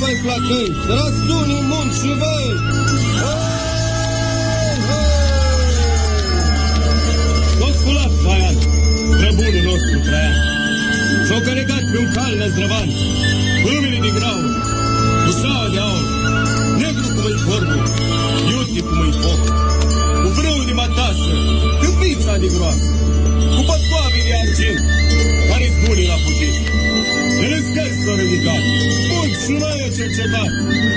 voi flacăi, să răsuni în munți și voi! S-a sculat Traian, străbunul nostru Traian. S-a călegat pe un cal năzdrăvan, pâmile din grau, cu șaua de aur, negru cum e corbul, iute cum e foc, cu vrâu de matasă, câmpița de groasă, cu pătoave de argint, care-i bunii la fugit. El în scări s-a ridicat, mult și noi a cercetat,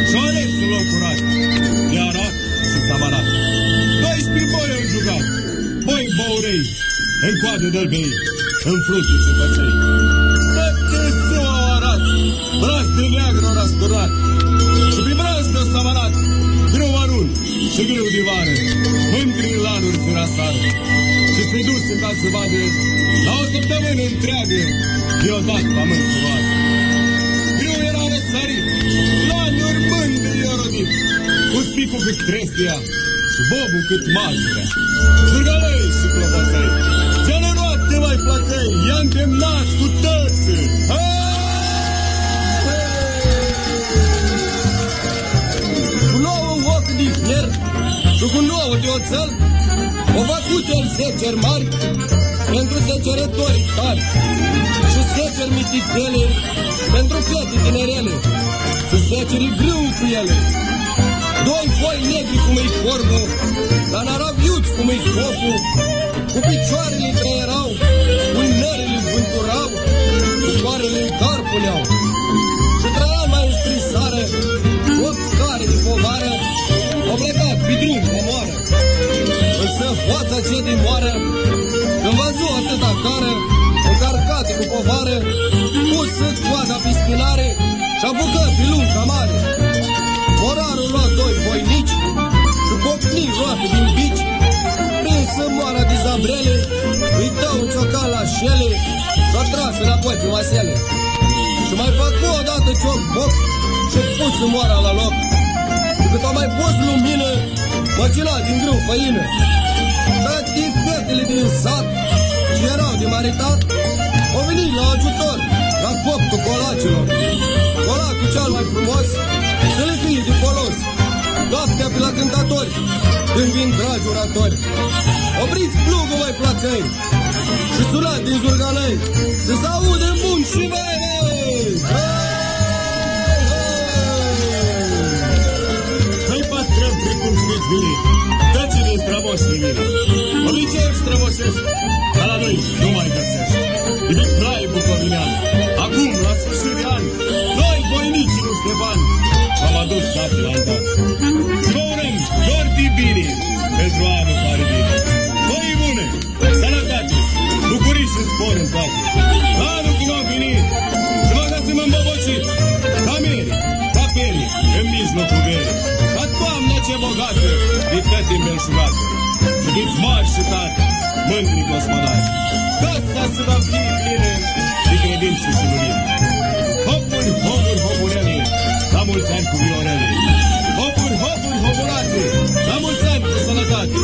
și-a ales un loc curat, de arat și samarat. 12 boi au jucat, boi băurei, în coadă de-albei, în frunte și păței. Toate s-au arat, braț de neagră au răsturnat, și prin braț de-o samarat, grâu arun și grâu de vară, mândri în lanuri se rasară, și se duse ca să vadă, la o săptămână întreagă, deodată pământ cu vară. Grâu era răsărit, lanuri mândri i-a rodit, cu spicul cât trestia, și bobul cât mazărea. Zârgălăi și clopoței, ce ne noapte mai plăcăi, i-a îndemnat cu tății. Cu nouă ochi de fier și cu nouă de oțel, o făcut el seceri mari pentru secerători tari și seceri mititele pentru fete tinerele și seceri grâu cu ele. Doi foi negri cum e corbul, dar naraviuți cum e focul, cu picioarele trăierau, cu nările vânturau, cu soarele în car puneau. Și trăia mai în strisară, cu care de povară, au plecat pe drum cu moară. Însă fața ce de moară, cu povară, pusă coada pe spinare și apucă pe lunga mare. Morarul lua doi voinici și pocni roate din bici, prinsă moara de zabrele, îi dă un ciocan la șele și-o tras înapoi pe masele. Și mai fac o dată cioc boc și pus moara la loc. Și cât au mai pus lumină, măcila din grâu făină. Toate fetele din sat ce erau de maritat, au venit la ajutor, la coptul colacilor. Colacul cel mai frumos să le fie de folos. Noaptea pe la cântatori, când vin dragi oratori. Opriți plugul, mai placăi, și sunați din zurgalei, să se aude bun și mai Hai patrăm precum știți bine, dați din strămoși de mine. Obiceiuri strămoșesc, dar la noi nu mai găsești. E de plai bucovinean. Acum, la sfârșit de an, noi, voinici nu Ștefan, v-am adus șapte la altar. Și vă urăm doar de bine pentru anul care vine. Voi bune, sănătate, bucurii și spor în toate. La anul cum am venit, să vă găsim îmbobociți, ca mere, ca pere, în mijlocul verii. Ca toamna ce bogată, de tăti îmbelșugată. Să fiți mari și tari, mândri gospodari. Casa să vă fie plină de credință și lumină. Hopuri, hopuri, hopurele, la mulți ani cu viorele. Hopuri, hopuri, hopurate, la mulți ani cu sănătate.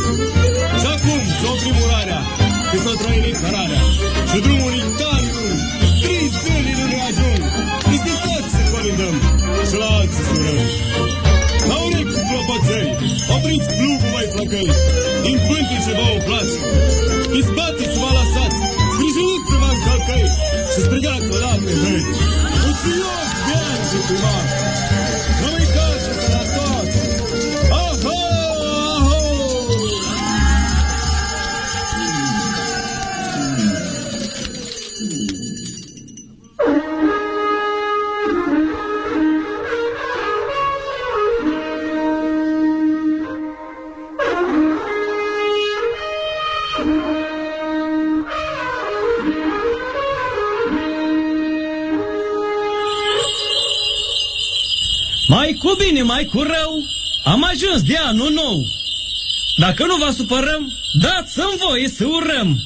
Și acum, s-o primurarea, că s-o trăinit cărarea. Și drumul e tare lung, trei zile nu ne ajung. Este toți să colindăm și la alții să urăm. La urechi cu clopoțări, opriți plugul mai flăcăi, din pântice vă umflați, izbatiți vă lăsați, sprijiniți vă încălcăi și strigați odată, hăi, Uțios de ani și primar, nu uitați și sănătoși, aho, am ajuns de anul nou. Dacă nu vă supărăm, dați-mi voie să urăm.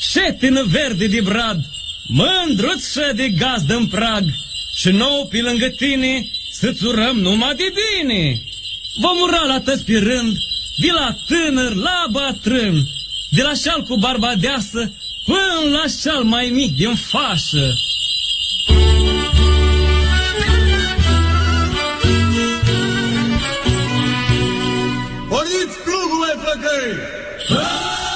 Șetină verde de brad, mândruță de gazdă în prag, și nou pe lângă tine să-ți urăm numai de bine. Vom ura la tăți pe rând, de la tânăr la bătrân, de la șal cu barba deasă până la șal mai mic din fașă. motherfucker!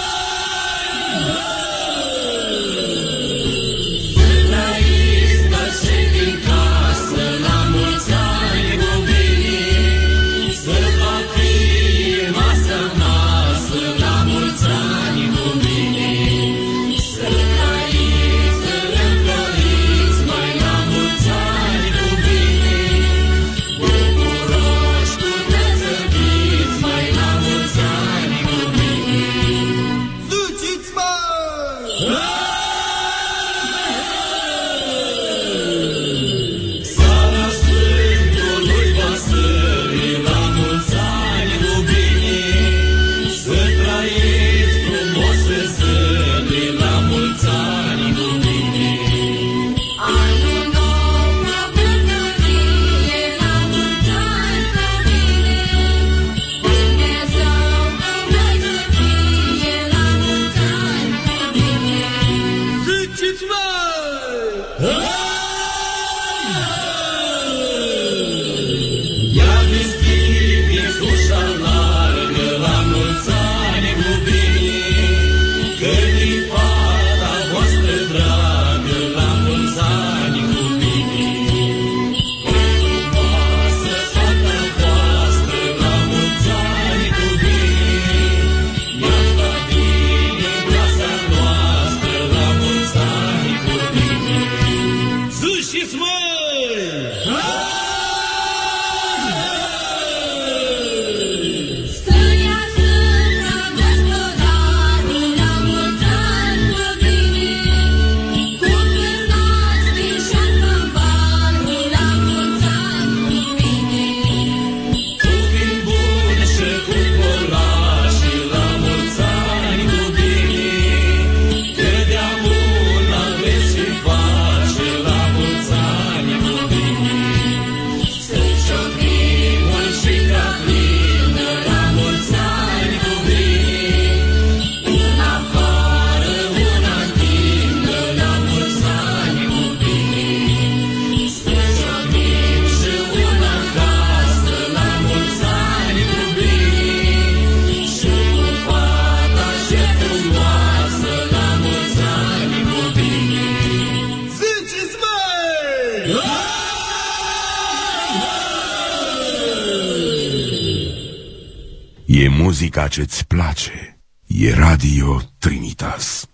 Muzica ce-ți place. E Radio Trinitas.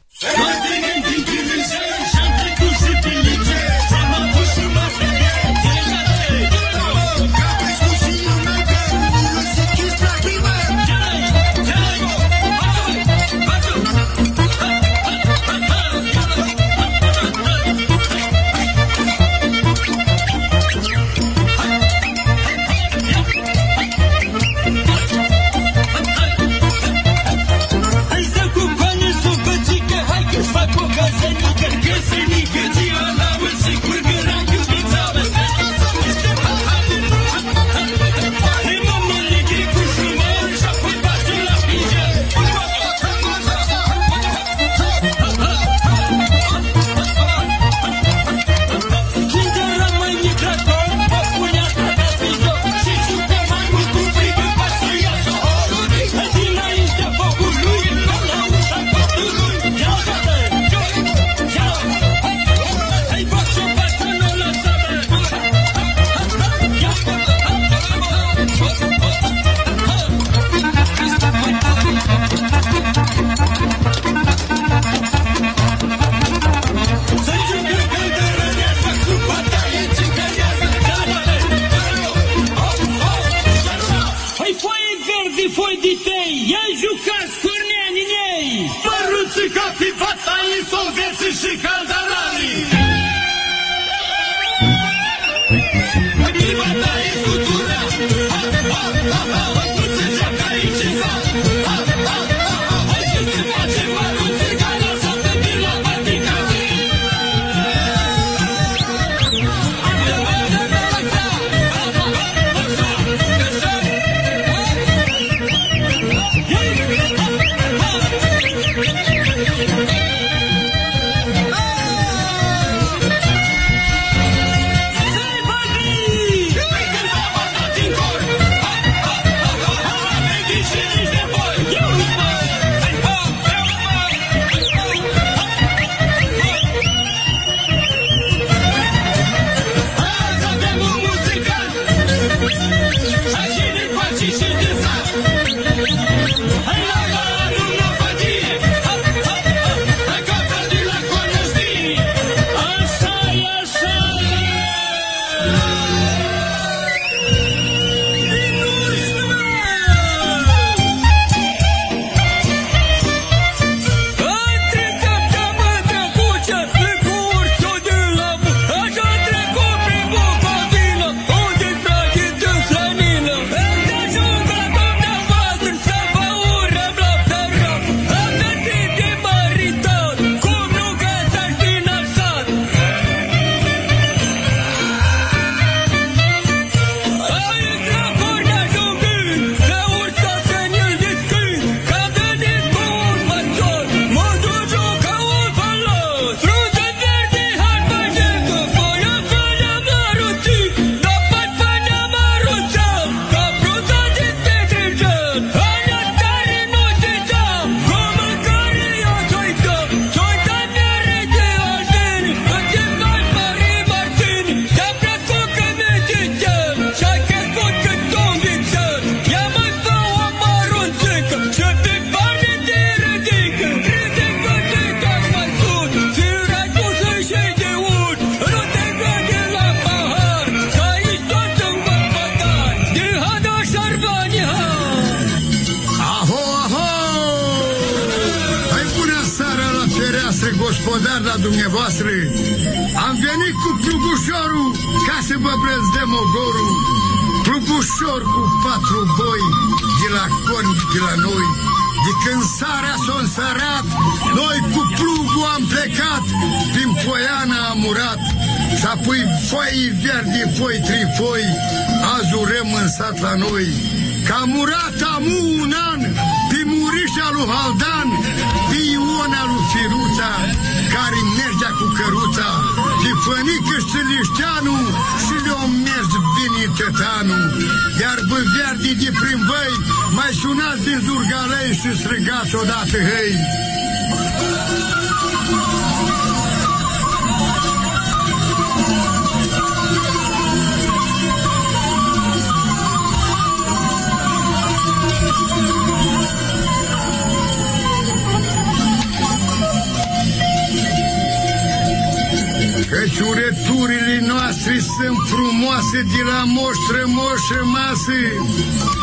Sunt frumoase de la moș strămoș rămase,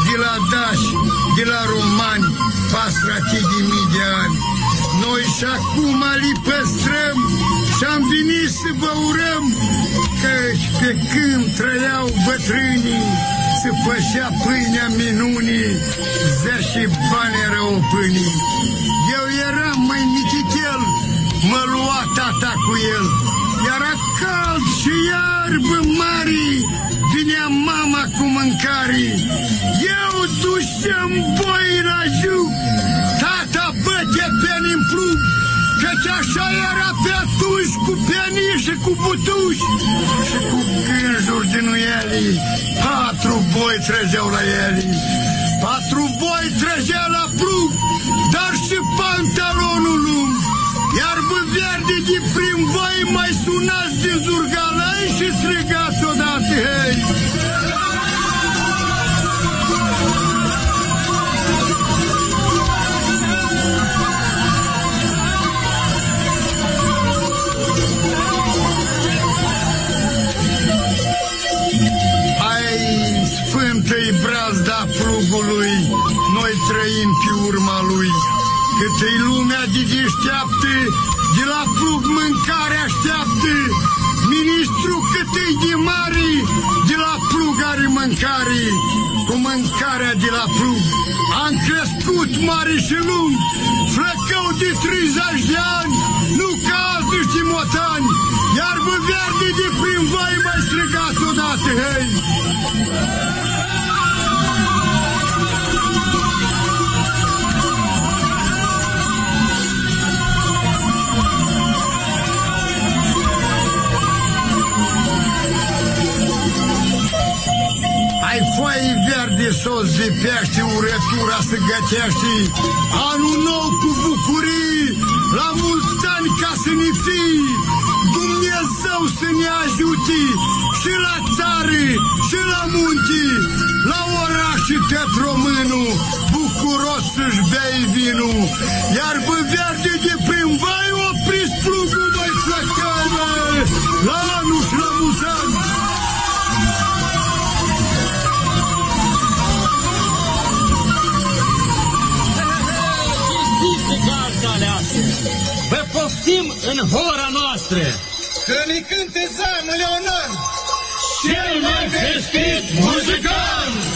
de la dași, de la romani, pastratii de mii de ani. Noi și acum li păstrăm și-am venit să vă urăm, căci pe când trăiau bătrânii, se fășea pâinea minunii, zea și bani erau pâinii. Eu eram mai mitichel, mă lua tata cu el, era cald și iarbă mari, vinea mama cu mâncare. Eu dușeam boi la juc, tata bătea peni în plug, căci așa era pe atunci cu penii și cu butuși și cu gânjuri din uieli. Patru boi trăgeau la ele, patru boi trăgeau la plug, dar și pantalonul lung. Iarbă verde de prin voi mai sunați din zurgalai și strigați odată, hei! Ai sfântă-i brazda plugului, noi trăim pe urma lui. Cât-i lumea de deșteaptă, de la plug mâncare așteaptă. Ministru cât-i de mare, de la plug are mâncare. Cu mâncarea de la plug am crescut mare și lung, flăcău de 30 de ani, nu ca azi niște motani, iarbă verde de prin voi mai strigați odată, hei! Ai foaie verde sos de pește, urătura să gătești, anul nou cu bucurii, la mulți ani ca să ne fii, Dumnezeu să ne ajute și la țară, și la munte, la oraș și tot românul, bucuros să-și bei vinul, iar pe verde de prin vai opriți plugul poftim în hora noastră! Că ne cânte Zamu Leonan! Cel mai festiv muzicant!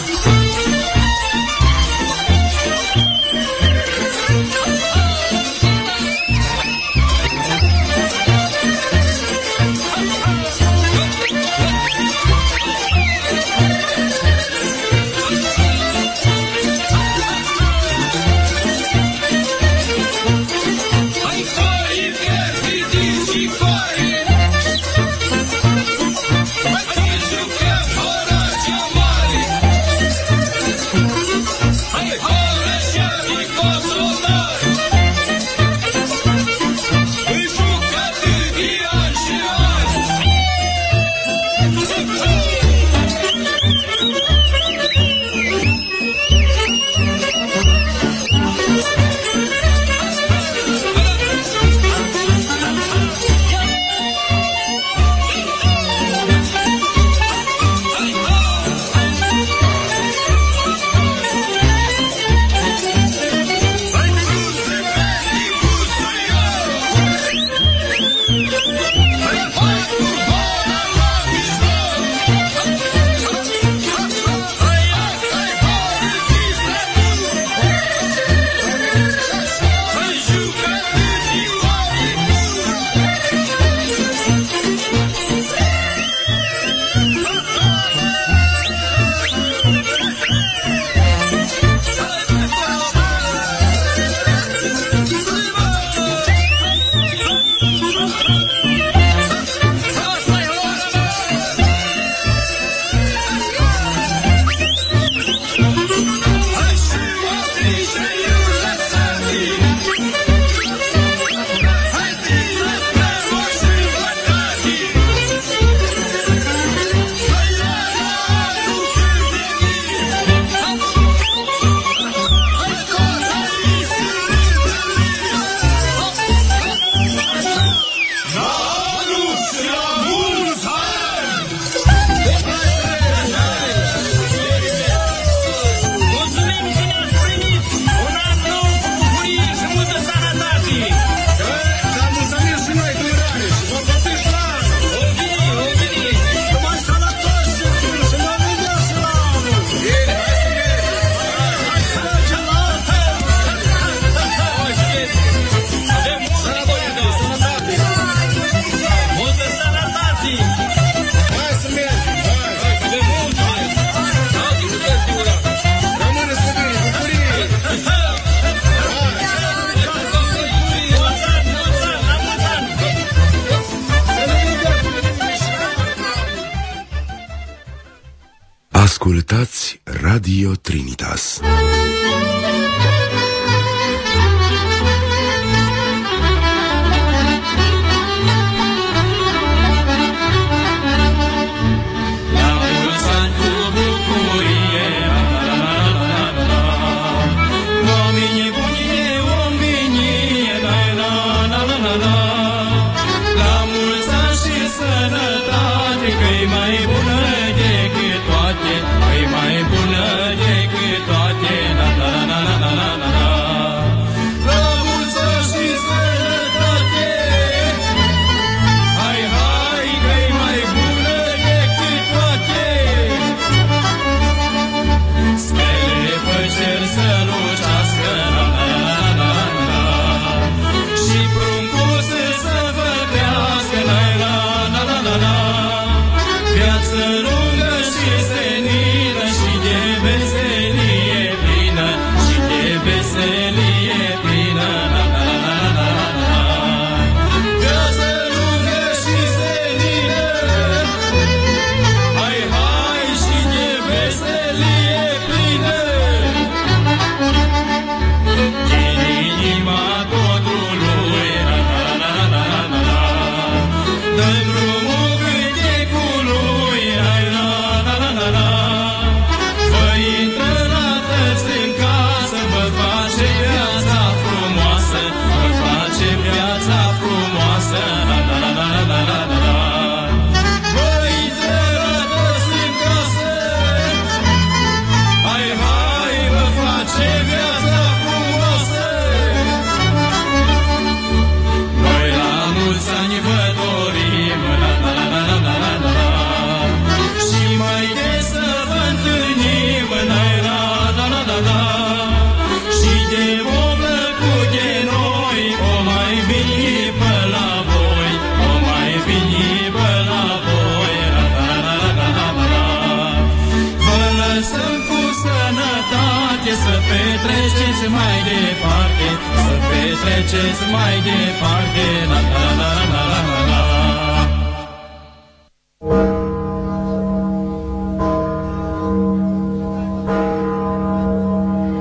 duceți mai departe, la la la la la la la.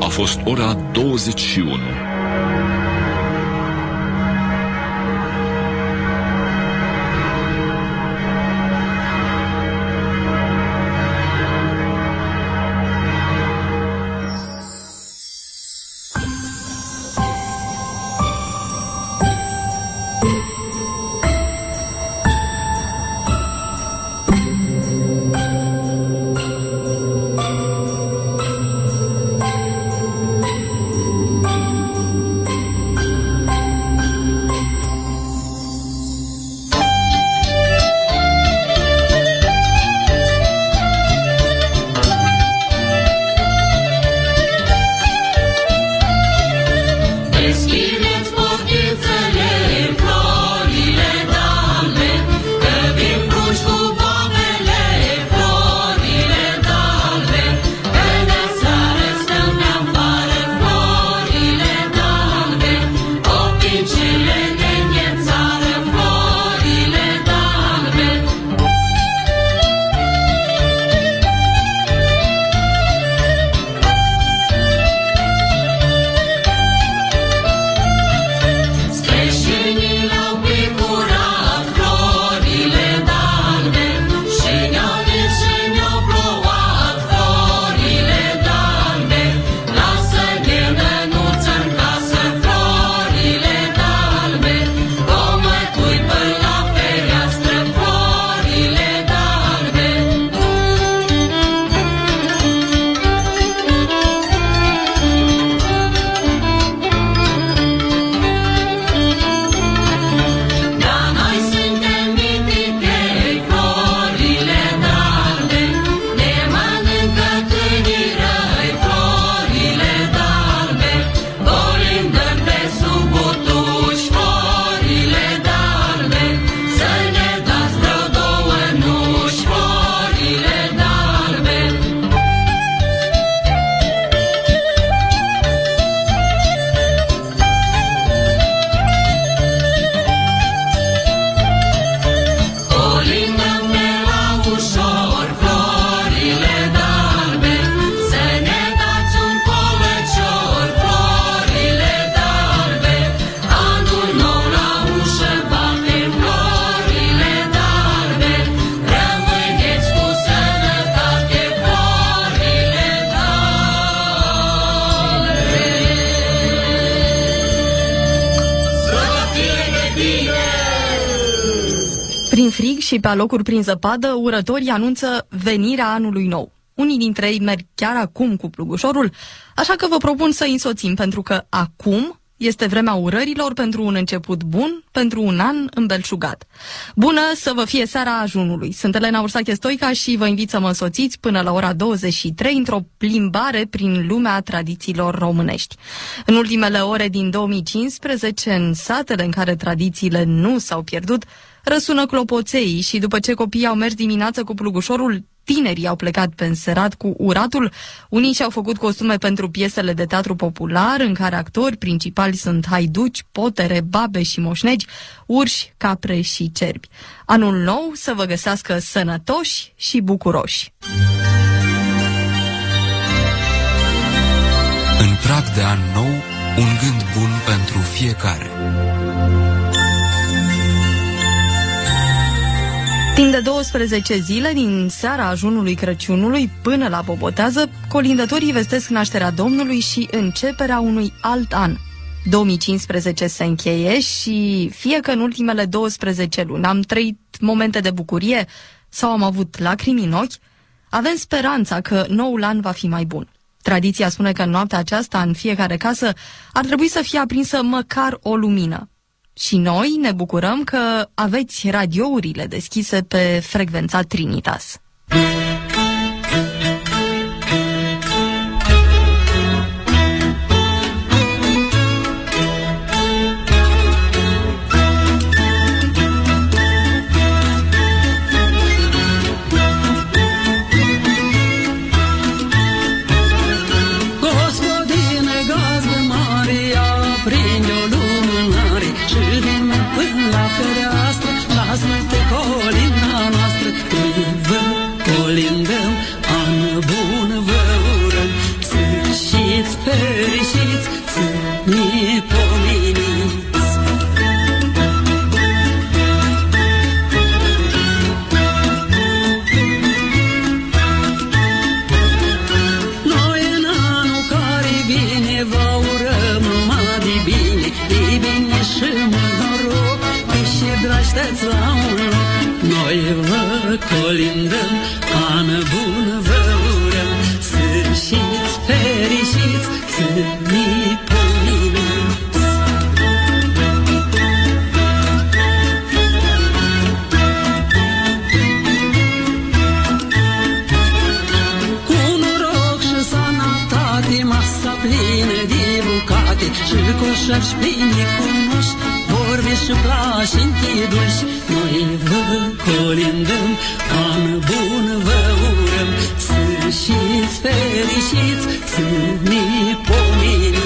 A fost ora 21. Pe alocuri prin zăpadă, urătorii anunță venirea anului nou. Unii dintre ei merg chiar acum cu plugușorul, așa că vă propun să însoțim, pentru că acum este vremea urărilor pentru un început bun, pentru un an îmbelșugat. Bună să vă fie seara ajunului! Sunt Elena Ursache Stoica și vă invit să mă însoțiți până la ora 23 într-o plimbare prin lumea tradițiilor românești. În ultimele ore din 2015, în satele în care tradițiile nu s-au pierdut, răsună clopoței și după ce copiii au mers dimineața cu plugușorul, tinerii au plecat pe înserat cu uratul. Unii și-au făcut costume pentru piesele de teatru popular, în care actori principali sunt haiduci, potere, babe și moșnegi, urși, capre și cerbi. Anul nou să vă găsească sănătoși și bucuroși! În prag de an nou, un gând bun pentru fiecare. Timp de 12 zile, din seara ajunului Crăciunului până la Bobotează, colindătorii vestesc nașterea Domnului și începerea unui alt an. 2015 se încheie și fie că în ultimele 12 luni am trăit momente de bucurie sau am avut lacrimi în ochi, avem speranța că noul an va fi mai bun. Tradiția spune că în noaptea aceasta, în fiecare casă, ar trebui să fie aprinsă măcar o lumină. Și noi ne bucurăm că aveți radiourile deschise pe frecvența Trinitas. Gospodine coșari pline cu muși Vorbe și plași închiduși Noi vă colindăm An bun vă urăm. Să știți fericiți Să ne pomeniți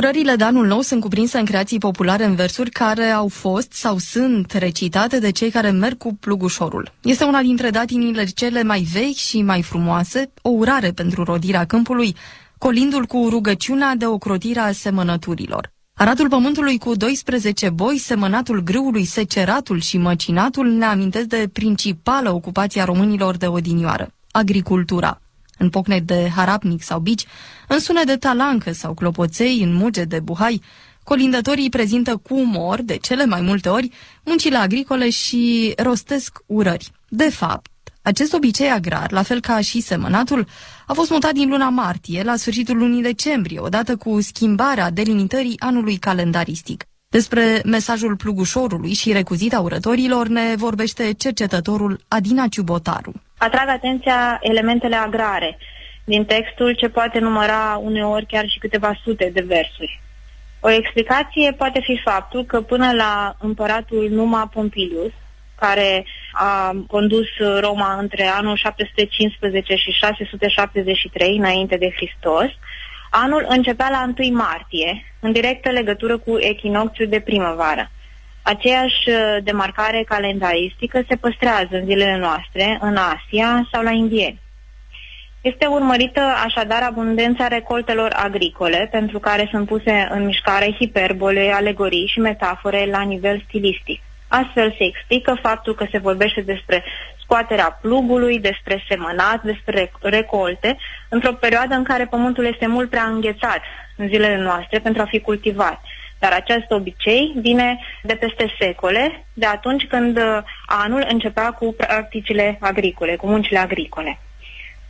Urările de anul nou sunt cuprinse în creații populare în versuri care au fost sau sunt recitate de cei care merg cu plugușorul. Este una dintre datinile cele mai vechi și mai frumoase, o urare pentru rodirea câmpului, colindul cu rugăciunea de ocrotire a semănăturilor. Aratul pământului cu 12 boi, semănatul grâului, seceratul și măcinatul ne amintesc de principală ocupație a românilor de odinioară, agricultura. În pocnet de harapnic sau bici, în sunet de talancă sau clopoței, în muge de buhai, colindătorii prezintă cu umor, de cele mai multe ori, muncile agricole și rostesc urări. De fapt, Acest obicei agrar, la fel ca și semănatul, a fost mutat din luna martie la sfârșitul lunii decembrie, odată cu schimbarea delimitării anului calendaristic. Despre mesajul plugușorului și recuzita urătorilor ne vorbește cercetătorul Adina Ciubotaru. Atrag atenția elementele agrare din textul ce poate număra uneori chiar și câteva sute de versuri. O explicație poate fi faptul că până la împăratul Numa Pompilius, care a condus Roma între anul 715 și 673 înainte de Hristos, anul începea la 1 martie, în directă legătură cu echinocțiul de primăvară. Aceeași uh, demarcare calendaristică se păstrează în zilele noastre, în Asia sau la indieni. Este urmărită așadar abundența recoltelor agricole, pentru care sunt puse în mișcare hiperbole, alegorii și metafore la nivel stilistic. Astfel se explică faptul că se vorbește despre scoaterea plugului, despre semănat, despre recolte, într-o perioadă în care pământul este mult prea înghețat în zilele noastre pentru a fi cultivat. Dar acest obicei vine de peste secole, de atunci când anul începea cu practicile agricole, cu muncile agricole.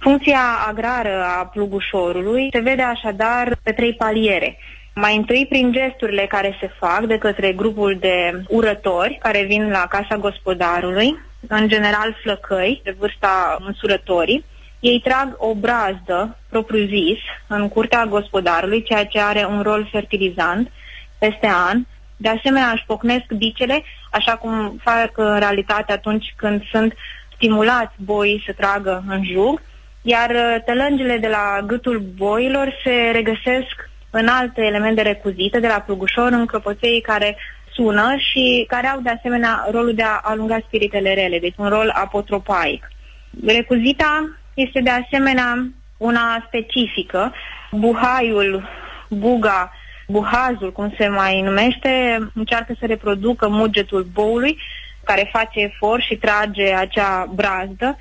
Funcția agrară a plugușorului se vede așadar pe trei paliere. Mai întâi prin gesturile care se fac de către grupul de urători care vin la casa gospodarului, în general flăcăi, de vârsta măsurătorii. Ei trag o brazdă, propriu-zis, în curtea gospodarului, ceea ce are un rol fertilizant peste an. De asemenea, își pocnesc bicele, așa cum fac în realitate atunci când sunt stimulați boii să tragă în jug, iar uh, tălângele de la gâtul boilor se regăsesc în alte elemente recuzite de la plugușor, în căpoței care sună și care au de asemenea rolul de a alunga spiritele rele, deci un rol apotropaic. Recuzita este de asemenea una specifică. Buhaiul, buga, buhazul, cum se mai numește, încearcă să reproducă mugetul boului, care face efort și trage acea brazdă.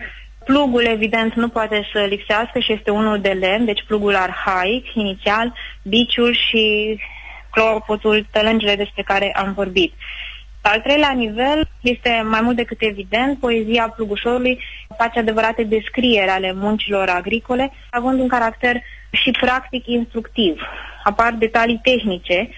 Plugul, evident, nu poate să lipsească și este unul de lemn, deci plugul arhaic, inițial, biciul și clopotul, tălângele despre care am vorbit. Al treilea nivel este mai mult decât evident, poezia plugușorului face adevărate descrieri ale muncilor agricole, având un caracter și practic instructiv. Apar detalii tehnice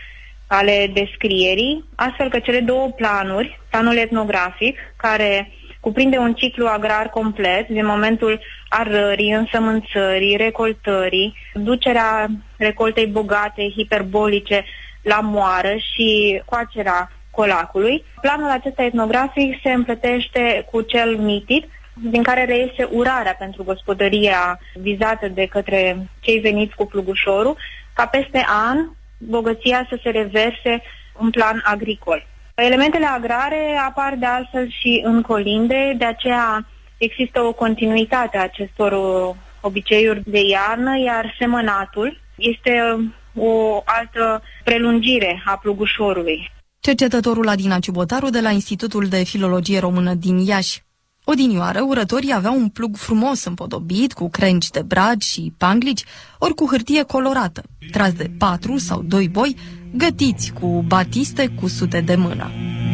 ale descrierii, astfel că cele două planuri, planul etnografic, care cuprinde un ciclu agrar complet din momentul arării, însămânțării, recoltării, ducerea recoltei bogate, hiperbolice la moară și coacerea colacului. Planul acesta etnografic se împletește cu cel mitic, din care reiese urarea pentru gospodăria vizată de către cei veniți cu plugușorul, ca peste an bogăția să se reverse în plan agricol. Elementele agrare apar de altfel și în colinde, de aceea există o continuitate a acestor uh, obiceiuri de iarnă, iar semănatul este uh, o altă prelungire a plugușorului. Cercetătorul Adina Ciubotaru de la Institutul de Filologie Română din Iași. Odinioară, urătorii aveau un plug frumos împodobit, cu crengi de brad și panglici, ori cu hârtie colorată, tras de patru sau doi boi, gătiți cu batiste cu sute de mână.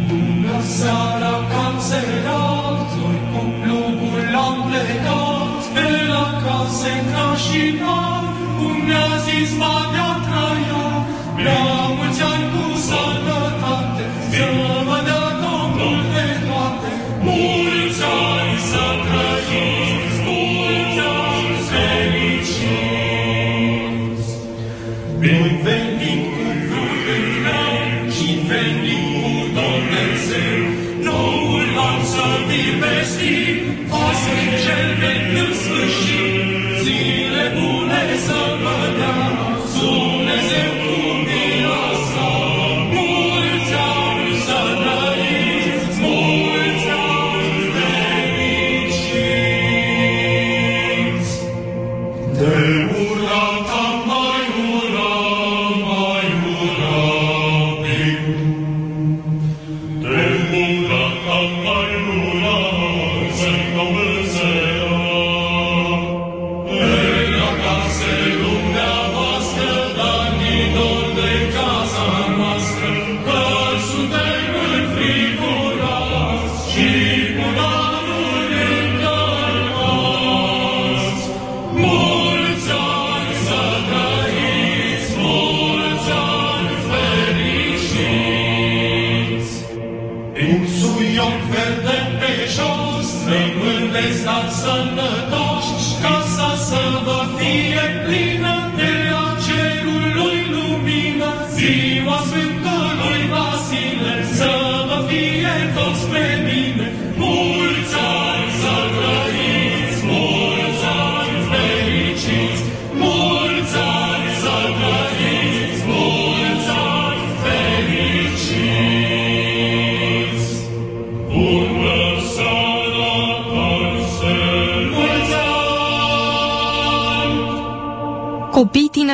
Bună seara, cam serat, noi cu plugul am plecat, pe la case ca și mari, cum mi-a zis Badea Traia,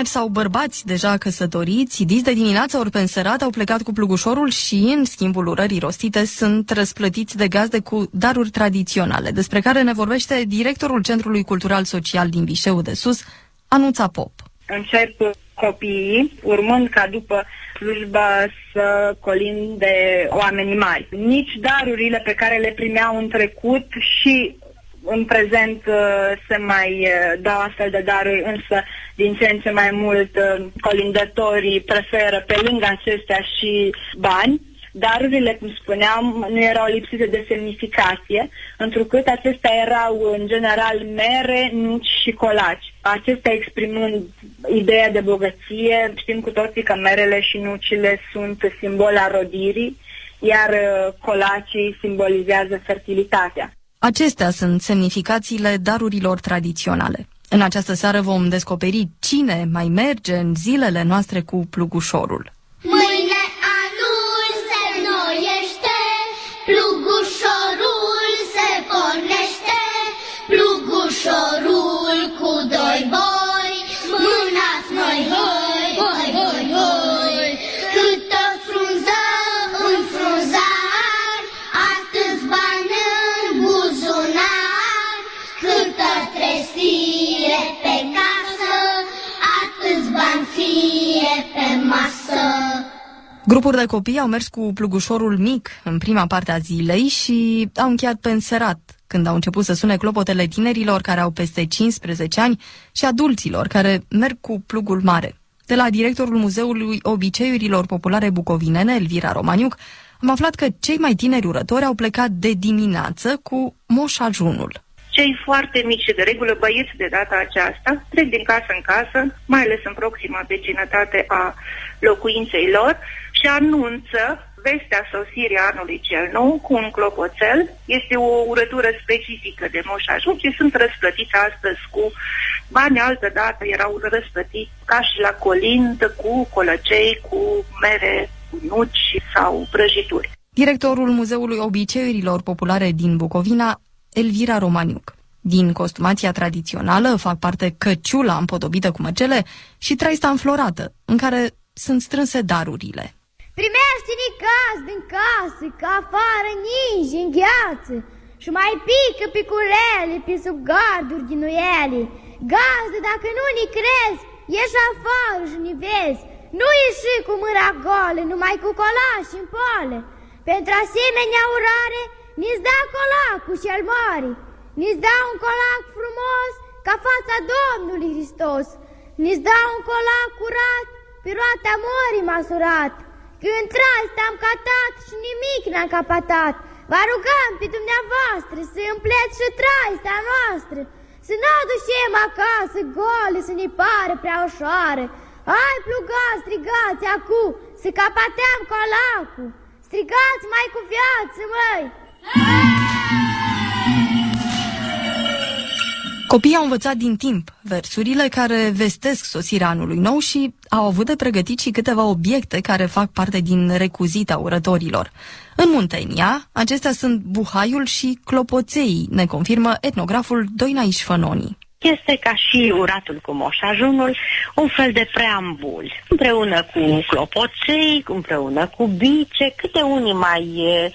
tineri sau bărbați deja căsătoriți, sidiți de dimineață ori pe înserat, au plecat cu plugușorul și, în schimbul urării rostite, sunt răsplătiți de gazde cu daruri tradiționale, despre care ne vorbește directorul Centrului Cultural Social din Vișeu de Sus, Anuța Pop. încep copiii, urmând ca după slujbă să colinde oamenii mari. Nici darurile pe care le primeau în trecut și în prezent uh, se mai uh, dau astfel de daruri, însă din ce în ce mai mult uh, colindătorii preferă pe lângă acestea și bani. Darurile, cum spuneam, nu erau lipsite de semnificație, întrucât acestea erau în general mere, nuci și colaci. Acestea exprimând ideea de bogăție, știm cu toții că merele și nucile sunt simbol al rodirii, iar uh, colacii simbolizează fertilitatea. Acestea sunt semnificațiile darurilor tradiționale. În această seară vom descoperi cine mai merge în zilele noastre cu plugușorul. Mâine Grupuri de copii au mers cu plugușorul mic în prima parte a zilei și au încheiat pe înserat, când au început să sune clopotele tinerilor care au peste 15 ani și adulților care merg cu plugul mare. De la directorul Muzeului Obiceiurilor Populare Bucovinene, Elvira Romaniuc, am aflat că cei mai tineri urători au plecat de dimineață cu moș ajunul. Cei foarte mici și de regulă băieți de data aceasta trec din casă în casă, mai ales în proxima vecinătate a locuinței lor și anunță vestea sosirii anului cel nou cu un clopoțel. Este o urătură specifică de Moș Ajun și sunt răsplătiți astăzi cu bani. Altă dată erau răsplătiți ca și la colind cu colăcei, cu mere, cu nuci sau prăjituri. Directorul Muzeului Obiceiurilor Populare din Bucovina, Elvira Romaniuc. Din costumația tradițională fac parte căciula împodobită cu măcele și traista înflorată, în care sunt strânse darurile. Primește nicaz din casă, ca afară ningi în gheață Și mai pică piculele pe sub garduri ghinuiele Gazdă, dacă nu ni crezi, ieși afară și ni vezi. Nu ieși cu mâna goală, numai cu colași în pole Pentru asemenea urare, ni-ți da colacul cel mare Ni-ți da un colac frumos, ca fața Domnului Hristos. Ni-ți da un colac curat, pe roata morii masurat când tras am catat și nimic n-am capatat. Vă rugăm pe dumneavoastră să împleți și traista noastră, să nu o ducem acasă gole, să ne pare prea ușoară. Hai, plugați, strigați acu, să capateam colacul. Strigați mai cu viață, măi! Copiii au învățat din timp versurile care vestesc sosirea anului nou și au avut de pregătit și câteva obiecte care fac parte din recuzita urătorilor. În Muntenia, acestea sunt buhaiul și clopoței, ne confirmă etnograful Doina Ișfănoni. Este ca și uratul cu moșajunul, un fel de preambul, împreună cu clopoței, împreună cu bice, câte unii mai e,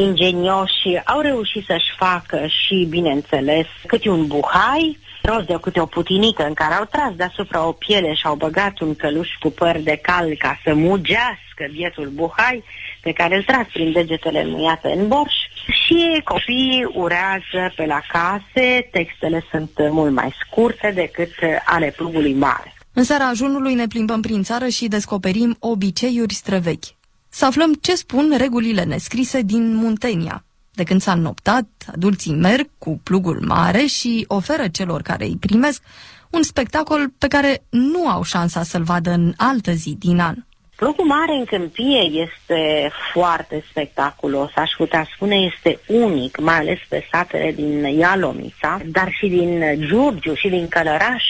ingenioși au reușit să-și facă și, bineînțeles, câte un buhai, rost de câte o putinică în care au tras deasupra o piele și au băgat un căluș cu păr de cal ca să mugească bietul buhai pe care îl tras prin degetele înmuiate în borș și copiii urează pe la case, textele sunt mult mai scurte decât ale plugului mare. În seara ajunului ne plimbăm prin țară și descoperim obiceiuri străvechi. Să aflăm ce spun regulile nescrise din Muntenia. De când s-a înnoptat, adulții merg cu plugul mare și oferă celor care îi primesc un spectacol pe care nu au șansa să-l vadă în altă zi din an. Plugul mare în câmpie este foarte spectaculos, aș putea spune este unic, mai ales pe satele din Ialomița, dar și din Giurgiu și din Călăraș.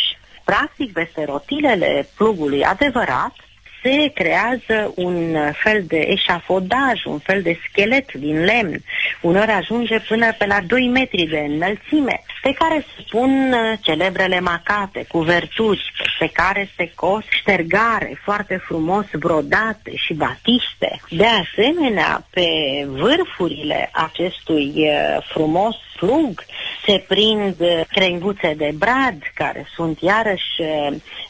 Practic, peste rotilele plugului adevărat, se creează un fel de eșafodaj, un fel de schelet din lemn. Unor ajunge până pe la 2 metri de înălțime, pe care se pun uh, celebrele macate cu vertuci, pe care se cos ștergare foarte frumos brodate și batiste. De asemenea, pe vârfurile acestui uh, frumos plug se prind uh, crenguțe de brad, care sunt iarăși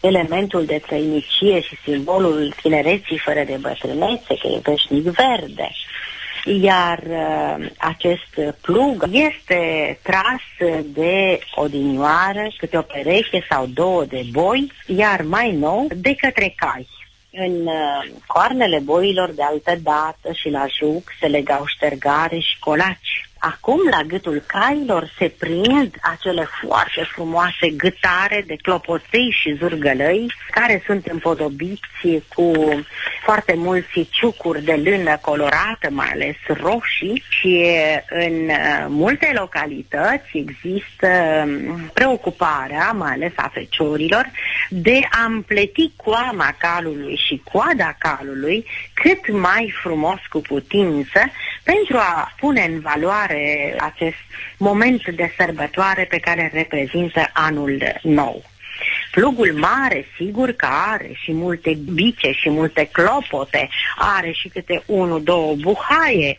elementul de trăinicie și simbolul tinereții fără de bătrânețe, că e veșnic verde iar uh, acest plug este tras de odinioară, câte o pereche sau două de boi, iar mai nou de către cai. În uh, coarnele boilor de altă dată și la juc se legau ștergare și colaci. Acum, la gâtul cailor, se prind acele foarte frumoase gâtare de clopoței și zurgălăi, care sunt împodobiți cu foarte mulți ciucuri de lână colorată, mai ales roșii, și în uh, multe localități există um, preocuparea, mai ales a feciorilor, de a împleti coama calului și coada calului cât mai frumos cu putință pentru a pune în valoare acest moment de sărbătoare pe care îl reprezintă anul nou. Plugul mare, sigur că are și multe bice și multe clopote, are și câte unu, două buhaie,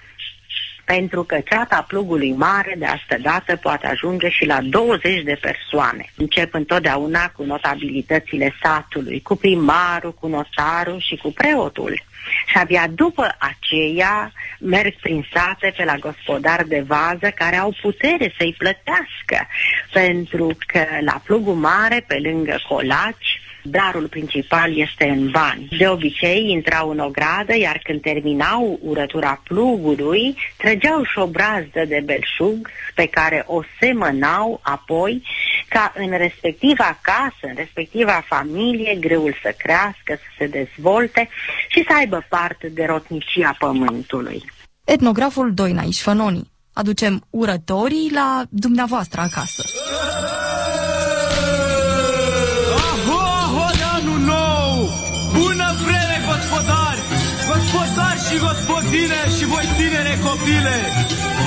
pentru că ceata plugului mare de asta dată poate ajunge și la 20 de persoane. Încep întotdeauna cu notabilitățile satului, cu primarul, cu notarul și cu preotul. Și abia după aceea merg prin sate pe la gospodar de vază care au putere să-i plătească, pentru că la plugul mare, pe lângă colaci, darul principal este în bani. De obicei intrau în o gradă, iar când terminau urătura plugului, trăgeau și o brazdă de belșug pe care o semănau apoi ca în respectiva casă, în respectiva familie, greul să crească, să se dezvolte și să aibă parte de rotnicia pământului. Etnograful Doina Ișfănoni. Aducem urătorii la dumneavoastră acasă. Gospodine și voi tinere copile,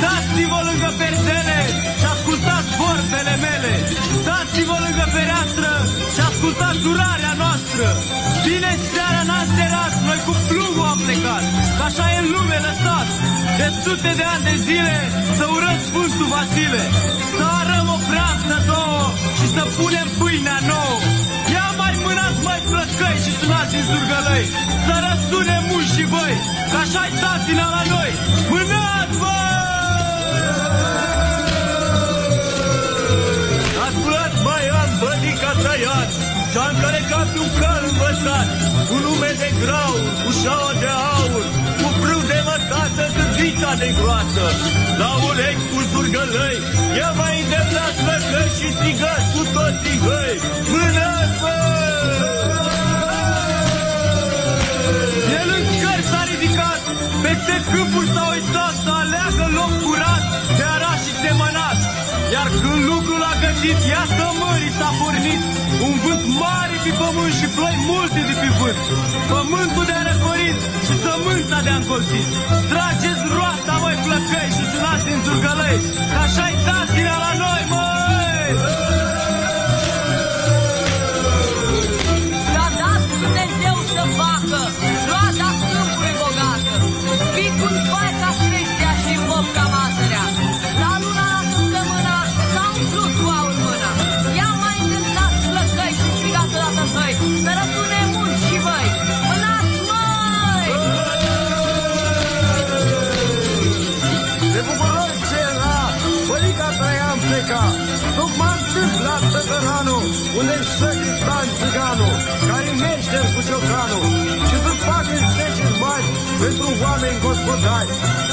dați-vă lângă perdele și ascultați vorbele mele. Dați-vă lângă fereastră și ascultați urarea noastră. Bine seara n-ați noi cu plugul am plecat, că așa e în lume lăsat. De sute de ani de zile să urăm Sfântul Vasile, să arăm o franță două și să punem pâinea nouă. Ia mai mânați mai plăcăi și sunați în zurgălăi, să răsune muși și voi, că așa-i tatina la noi. Mânați, bă! Ascultați, mai am bădica Traian și-am călecat un cal învățat, cu nume de grau, cu șaua de aur, cu brâu de mătată, zâmbița de groasă, la urechi cu surgălăi, ia mai îndemnați lăcări și strigăți cu toții hăi, mânați, bă! El în cări s-a ridicat, peste câmpuri s-a uitat să aleagă loc curat, de arat și semănat. Iar când lucrul a găsit, iată mării s-a pornit, un vânt mare pe pământ și ploi multe de pe vânt. Pământul de-a răcorit și sămânța de-a încolțit. Trageți roata, măi, plăcăi și sunați în zurgălăi, că așa-i datina la noi, măi! Unde stă Cristian Țiganul, care merge cu ciocanul și să facă seceri mari pentru oameni gospodari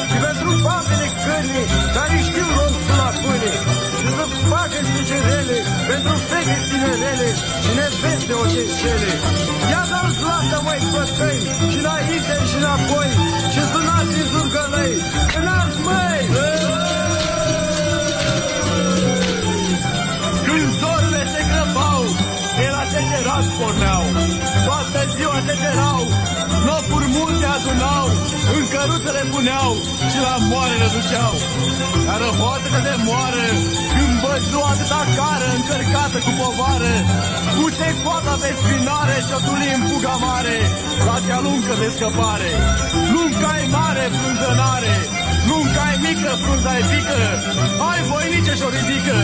și pentru faptele cărnii care știu rostul la pâine și să facă secerele pentru fete tinerele și neveste ocheșele. Ia dă zlată, măi, plătăi, și înainte și înapoi, și sunați în zurgălăi, înați, măi! Când la tegerat porneau, toată ziua tegerau, nopuri multe adunau, în căruțele puneau și la moare le duceau. Dar hoată că de moară, când văzu atâta cară încărcată cu povară, cu ce-i foata pe spinare și-o tuli în fuga mare, la cea lungă de scăpare. Lunca e mare, frunzănare, lunca e mică, frunza e pică, hai voinice și-o ridică,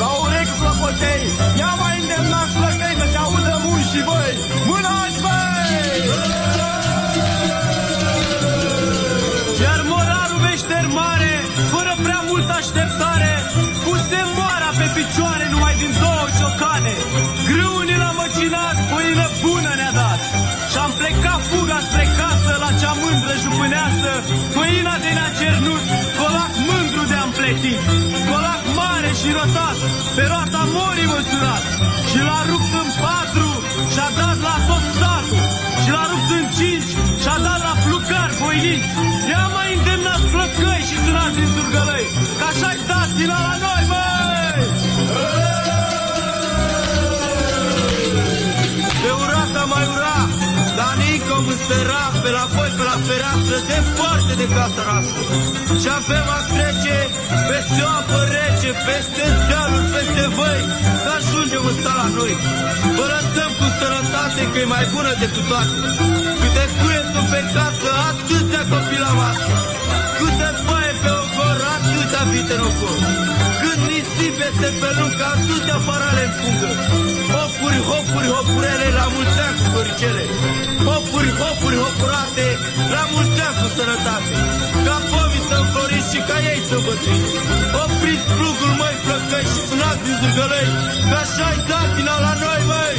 la urechi clopotei, ia mai îndemnați plăcăi să te audă și băi, mânați băi! Iar moralul meșter mare, fără prea multă așteptare, puse moara pe picioare numai din două ciocane. Grâunii l-a măcinat, pâină bună ne-a dat. Și-am plecat fuga spre casă la cea mândră jupâneasă, pâina de ne-a cernut, colac mândru de-am pletit. Colac mare și rotat, pe roata morii măsurat. Și l-a rupt în patru, și-a dat la tot satul. Și l-a rupt în cinci, și-a dat la flucar voinici. Ia mai îndemnați flăcăi și sunați în surgălăi, că așa-i dați-la la nică mă spera, pe la voi, pe la fereastră, departe de casa noastră. Și avem a trece peste o apă rece, peste dealuri, peste văi, să ajungem în sala noi. Vă lăsăm cu sănătate, că e mai bună decât toate. Câte cuie sunt pe casă, atâția copii la masă. Câte baie pe ogor, atâția vite în ogor. Cât nisip este pe luncă, atâția parale în fungă. Hopuri, hopuri, hopurele, la mulți ani cu coricele. Hopuri, hopuri, hopurate, la mulți ani cu sănătate. Ca pomii să înfloriți și ca ei să bătriți. Opriți plugul, măi, flăcăi și sunați din zurgălăi, că așa-i datina la noi, măi!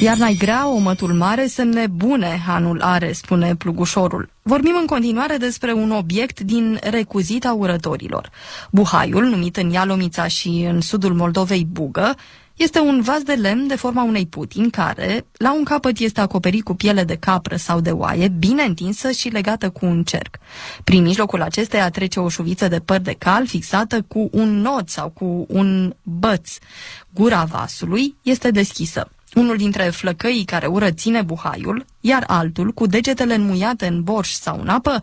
Iarna-i grea, omătul mare, semne bune anul are, spune plugușorul. Vorbim în continuare despre un obiect din recuzita urătorilor. Buhaiul, numit în Ialomița și în sudul Moldovei Bugă, este un vas de lemn de forma unei putini care, la un capăt, este acoperit cu piele de capră sau de oaie, bine întinsă și legată cu un cerc. Prin mijlocul acesteia trece o șuviță de păr de cal fixată cu un nod sau cu un băț. Gura vasului este deschisă. Unul dintre flăcăii care ură ține buhaiul, iar altul, cu degetele înmuiate în borș sau în apă,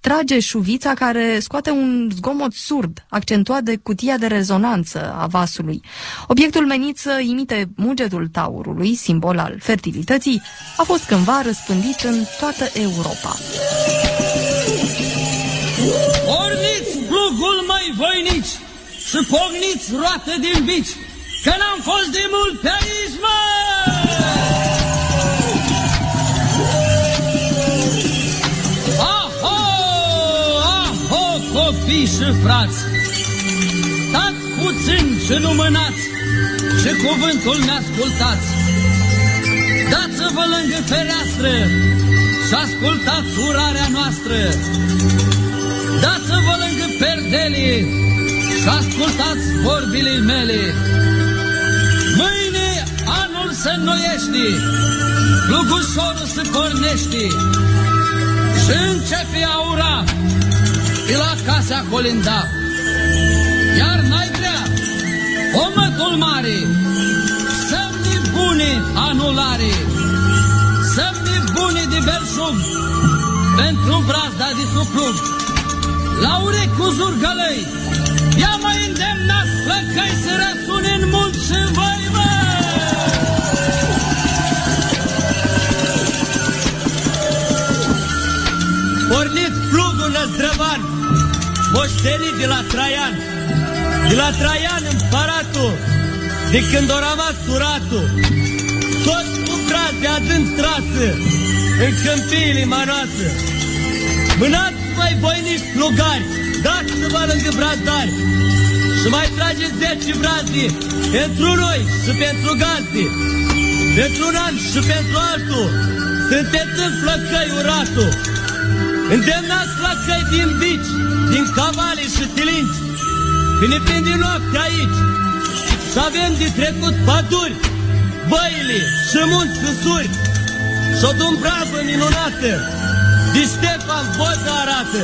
trage șuvița care scoate un zgomot surd, accentuat de cutia de rezonanță a vasului. Obiectul menit să imite mugetul taurului, simbol al fertilității, a fost cândva răspândit în toată Europa. Orniți plugul, mai voinici, și pogniți roate din bici, că n-am fost de mult pe aici, mă! Aho, aho, copii și frați, stați puțin și nu mânați și cuvântul ne-ascultați. Dați-vă lângă fereastră și ascultați urarea noastră. Dați-vă lângă perdele și ascultați vorbile mele. Mâine anul se înnoiește, plugușorul se pornește. Și începe a ura. Pe la casa colinda. Iar mai grea, omătul mare, semne bune anulare, semne bune de belșug, pentru brazda de suplug. La urechi cu zurgălăi, ia mai îndemnați plăcăi să răsune în mult și voi, plugul năzdrăvan, moștenit de la Traian, de la Traian împăratul, de când o rămas suratul, tot cu braț de adânc trasă, în câmpiile manoasă. Mânați mai voinici plugari, dați-vă lângă brazdari și mai trageți zece brazdi pentru noi și pentru gazdi. Pentru un an și pentru altul, sunteți în flăcăi uratul. Îndemnați flăcăi din bici, din cavale și tilinci, când ne prind din noapte aici, să avem de trecut păduri, băile și munți suri, și o dumbravă minunată, de Ștefan Boza arată.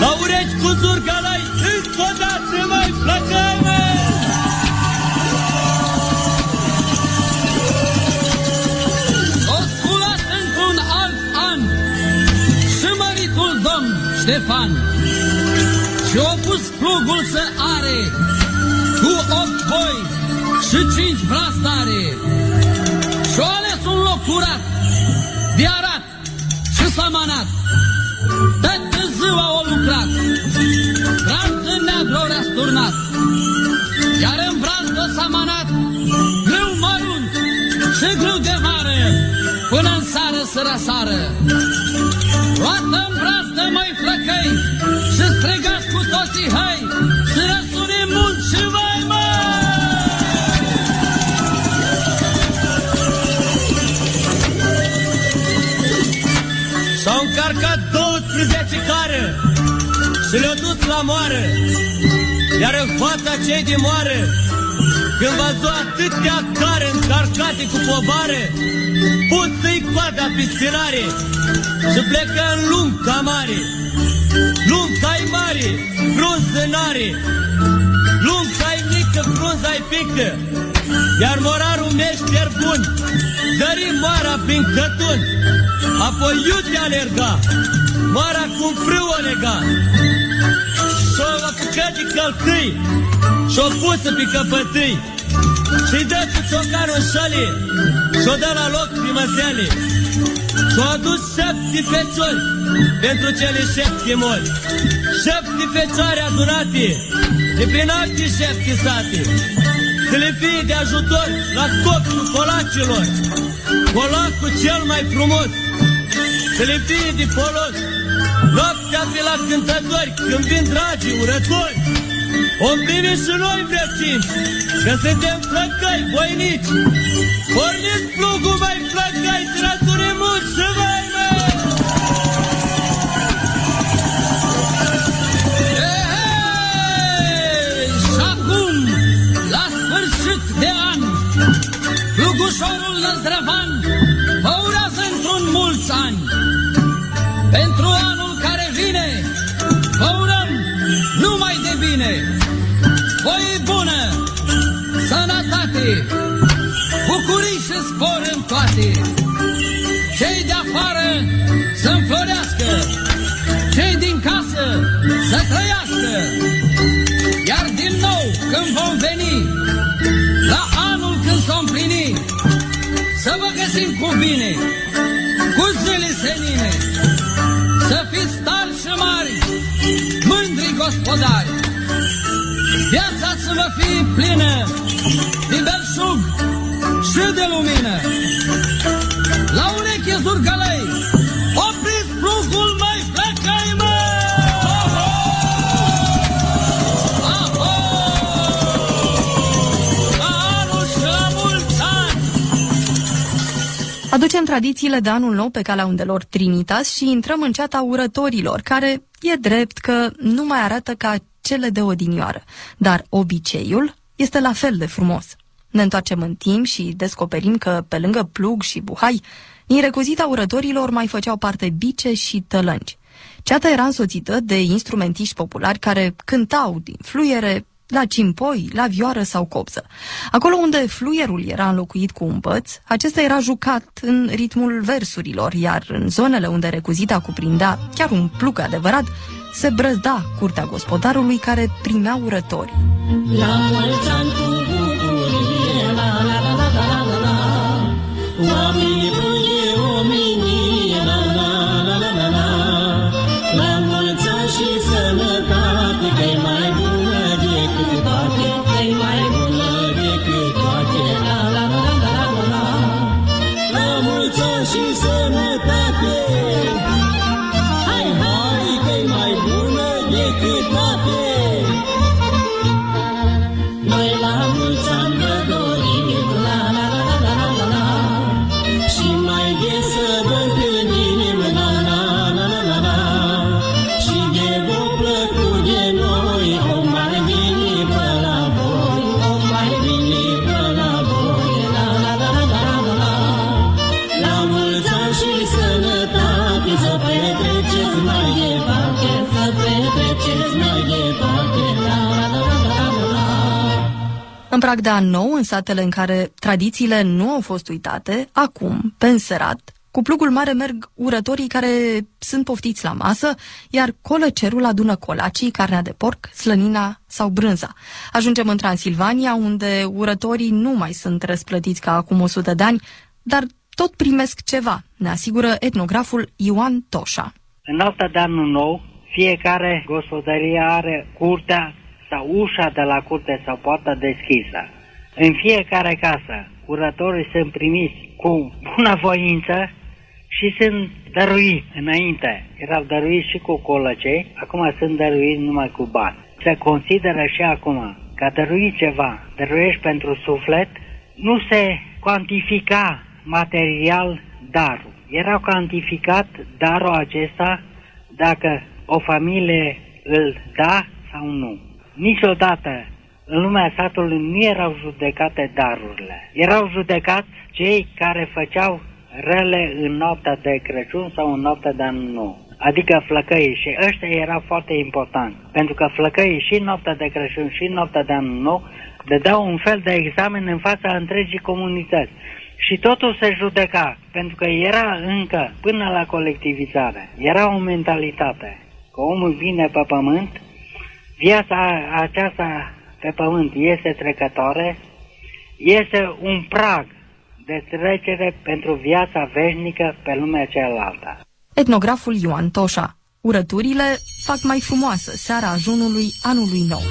La urechi cu zurgalai, încă o dată mai flăcăi, Ștefan. Și a pus plugul să are cu opt boi și cinci brazdare și a ales un loc curat de arat și samanat. Toată ziua o lucrat brazdă neagră o răsturnat. Iar în brazdă samanat grâu mărunt și grâu de mare până în sară să răsară și le-au dus la moară. Iar în fața cei de moară, când văzut atâtea care încarcate cu povară, put să-i coada pe scenare și plecă în lung ca mare. Lung ca mare, frunză n-are, lung ca mică, frunza-i pică, iar morarul meșter bun, zări moara prin cătun, apoi iute alerga, moara cum frâu o lega. Și-o apucă de călcâi, și-o pusă pe căpătâi, și-i dă cu ciocanul în șale, și-o dă la loc pe măseale. Și-o adus șapte feciori pentru cele șapte mori. Șapte fecioare adunate de prin alte șapte sate. Să le fie de ajutor la coptul colacilor. Colacul cel mai frumos să le fie de folos. Noaptea pe la cântători, când vin dragi urători, o bine și noi vrăcinți, că suntem flăcăi voinici. Porniți plugul mai flăcăi, trăsuri mult și vai, mă! Plugușorul Năzdrăvan vă urează într-un mulți ani. Pentru anul care vine, vă urăm numai de bine, voie bună, sănătate, bucurii și spor în toate. Să vă găsim cu bine, cu zile senine, să fiți tari și mari, mândri gospodari. Viața să vă fie plină de belșug și de lumină. La ureche zurgălăi, Aducem tradițiile de anul nou pe calea undelor Trinitas și intrăm în ceata urătorilor, care e drept că nu mai arată ca cele de odinioară, dar obiceiul este la fel de frumos. Ne întoarcem în timp și descoperim că, pe lângă plug și buhai, din recuzita urătorilor mai făceau parte bice și tălângi. Ceata era însoțită de instrumentiști populari care cântau din fluiere, la cimpoi, la vioară sau copză. Acolo unde fluierul era înlocuit cu un băț, acesta era jucat în ritmul versurilor, iar în zonele unde recuzita cuprindea chiar un plug adevărat, se brăzda curtea gospodarului care primea urători. La mulți ani cu bucurie, la la la la la la la la Oamenii buie, oamenii, prag de an nou, în satele în care tradițiile nu au fost uitate, acum, pe înserat, cu plugul mare merg urătorii care sunt poftiți la masă, iar colăcerul adună colacii, carnea de porc, slănina sau brânza. Ajungem în Transilvania, unde urătorii nu mai sunt răsplătiți ca acum 100 de ani, dar tot primesc ceva, ne asigură etnograful Ioan Toșa. În noaptea de anul nou, fiecare gospodărie are curtea sau ușa de la curte sau poarta deschisă. În fiecare casă, curătorii sunt primiți cu bunăvoință și sunt dăruiți înainte. Erau dăruiți și cu colăcei, acum sunt dăruiți numai cu bani. Se consideră și acum că dărui ceva, dăruiești pentru suflet, nu se cuantifica material darul. Era cuantificat darul acesta dacă o familie îl da sau nu. Niciodată în lumea satului nu erau judecate darurile. Erau judecați cei care făceau rele în noaptea de Crăciun sau în noaptea de anul nou. Adică flăcăii și ăștia era foarte important. Pentru că flăcăii și în noaptea de Crăciun și în noaptea de anul nou dădeau un fel de examen în fața întregii comunități. Și totul se judeca, pentru că era încă, până la colectivizare, era o mentalitate că omul vine pe pământ, viața aceasta pe pământ este trecătoare, este un prag de trecere pentru viața veșnică pe lumea cealaltă. Etnograful Ioan Toșa. Urăturile fac mai frumoasă seara ajunului anului nou.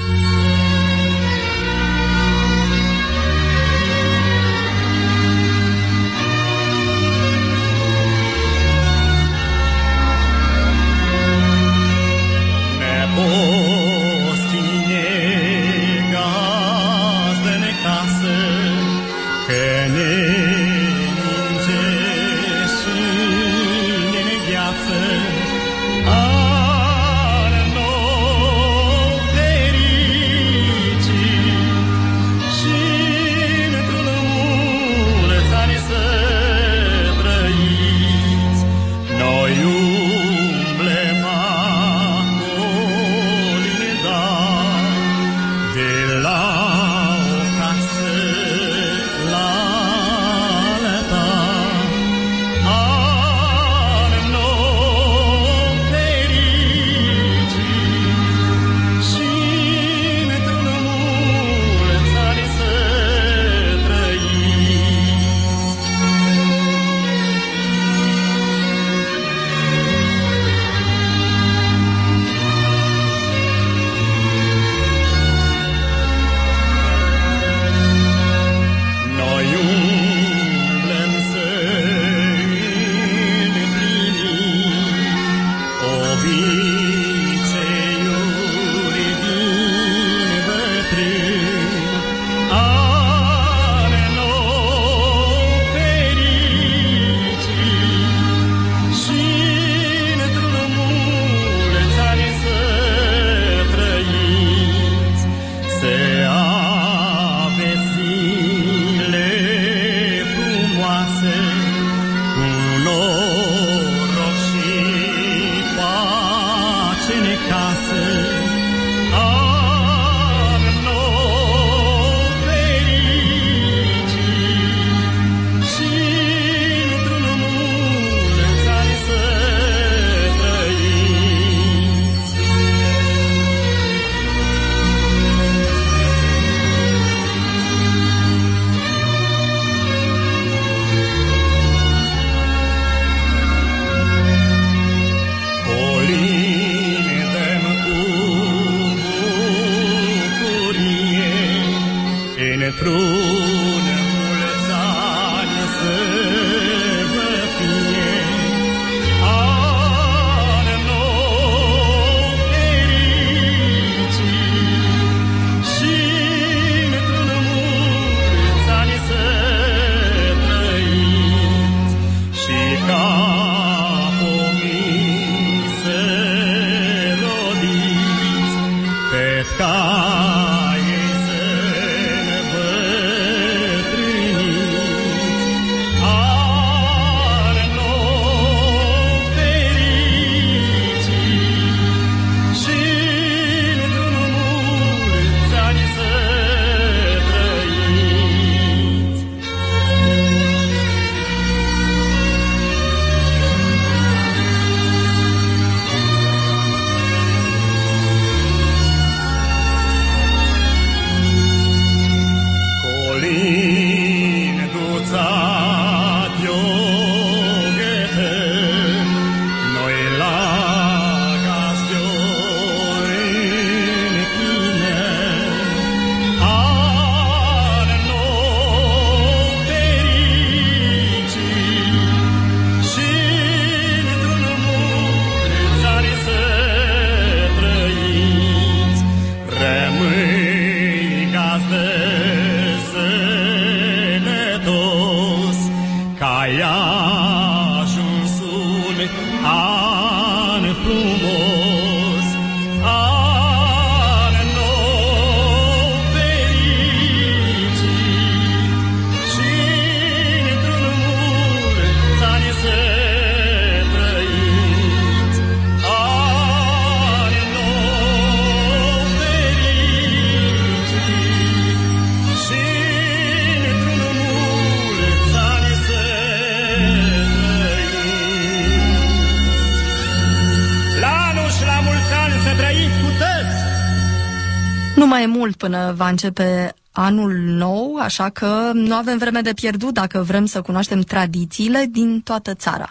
Nu mai e mult până va începe anul nou, așa că nu avem vreme de pierdut dacă vrem să cunoaștem tradițiile din toată țara.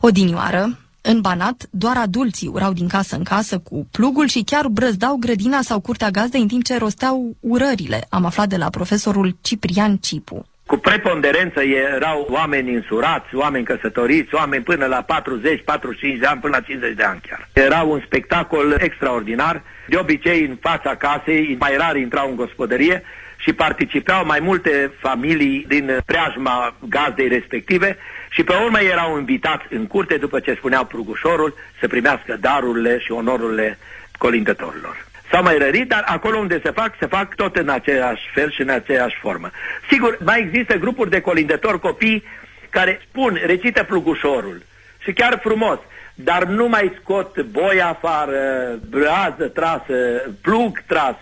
Odinioară, în Banat, doar adulții urau din casă în casă cu plugul și chiar brăzdau grădina sau curtea gazdei în timp ce rosteau urările, am aflat de la profesorul Ciprian Cipu. Cu preponderență erau oameni însurați, oameni căsătoriți, oameni până la 40, 45 de ani, până la 50 de ani chiar. Era un spectacol extraordinar. De obicei, în fața casei, mai rar intrau în gospodărie și participau mai multe familii din preajma gazdei respective și pe urmă erau invitați în curte după ce spuneau prugușorul să primească darurile și onorurile colindătorilor. S-au mai rărit, dar acolo unde se fac, se fac tot în același fel și în aceeași formă. Sigur, mai există grupuri de colindători copii care spun, recită plugușorul și chiar frumos, dar nu mai scot boi afară, brază trasă, plug tras,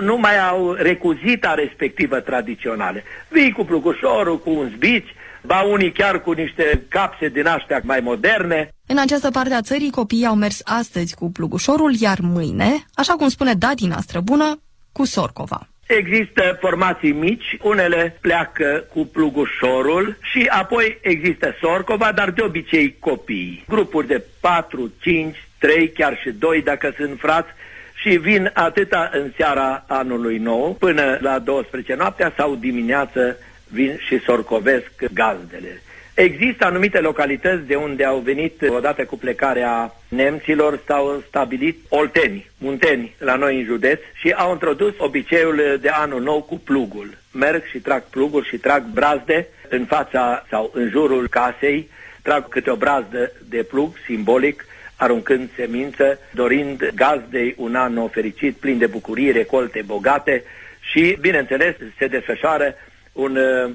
nu mai au recuzita respectivă tradițională. Vii cu plugușorul, cu un zbici, ba unii chiar cu niște capse din astea mai moderne. În această parte a țării, copiii au mers astăzi cu plugușorul, iar mâine, așa cum spune Datina Străbună, cu Sorcova. Există formații mici, unele pleacă cu plugușorul și apoi există sorcova, dar de obicei copii. Grupuri de 4, 5, 3, chiar și 2 dacă sunt frați și vin atâta în seara anului nou până la 12 noaptea sau dimineață vin și sorcovesc gazdele. Există anumite localități de unde au venit odată cu plecarea nemților, s-au stabilit olteni, munteni la noi în județ și au introdus obiceiul de anul nou cu plugul. Merg și trag plugul și trag brazde în fața sau în jurul casei, trag câte o brazdă de plug simbolic, aruncând semință, dorind gazdei un an nou fericit, plin de bucurii, recolte bogate și, bineînțeles, se desfășoară un uh,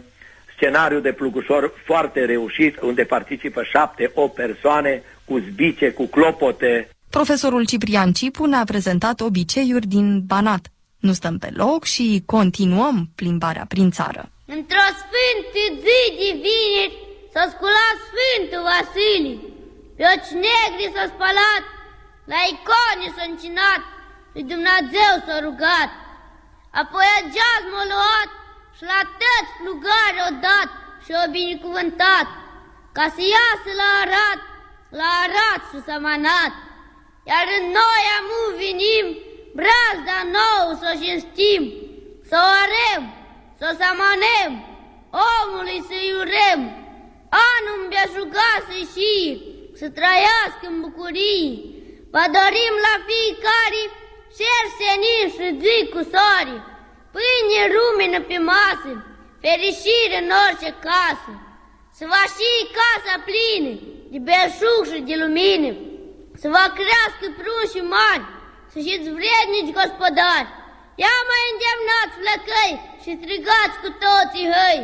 scenariu de plugușor foarte reușit, unde participă șapte, o persoane cu zbice, cu clopote. Profesorul Ciprian Cipu ne-a prezentat obiceiuri din Banat. Nu stăm pe loc și continuăm plimbarea prin țară. Într-o sfântă zi de vineri s-a sculat Sfântul Vasile. Pe oci negri s-a spălat, la icone s-a încinat, lui Dumnezeu s-a rugat. Apoi a geaz m-a luat și la tăți plugare o dat și o binecuvântat, ca să iasă la arat, la arat și s-a manat. Iar în noi amu vinim, brazda nou să o cinstim, să o arem, să o samanem, omului să-i urem, anul îmbeașugat să-i și, să trăiască în bucurii. Vă dorim la fiecare cer senin și zi cu sori, pâine rumenă pe masă, fericire în orice casă. Să vă și casa plină de belșug și de lumină, să vă crească prunși și mari, să fiți vrednici gospodari. Ia mai îndemnați flăcăi și strigați cu toții hăi!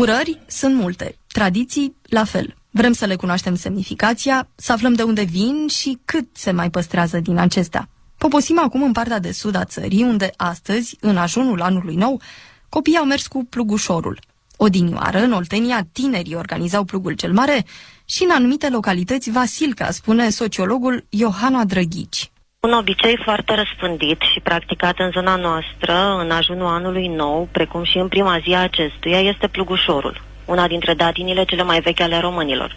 Urări sunt multe, tradiții la fel. Vrem să le cunoaștem semnificația, să aflăm de unde vin și cât se mai păstrează din acestea. Poposim acum în partea de sud a țării, unde astăzi, în ajunul anului nou, copiii au mers cu plugușorul. Odinioară, în Oltenia, tinerii organizau plugul cel mare și în anumite localități Vasilca, spune sociologul Johanna Drăghici. Un obicei foarte răspândit și practicat în zona noastră în ajunul anului nou, precum și în prima zi a acestuia, este plugușorul, una dintre datinile cele mai vechi ale românilor.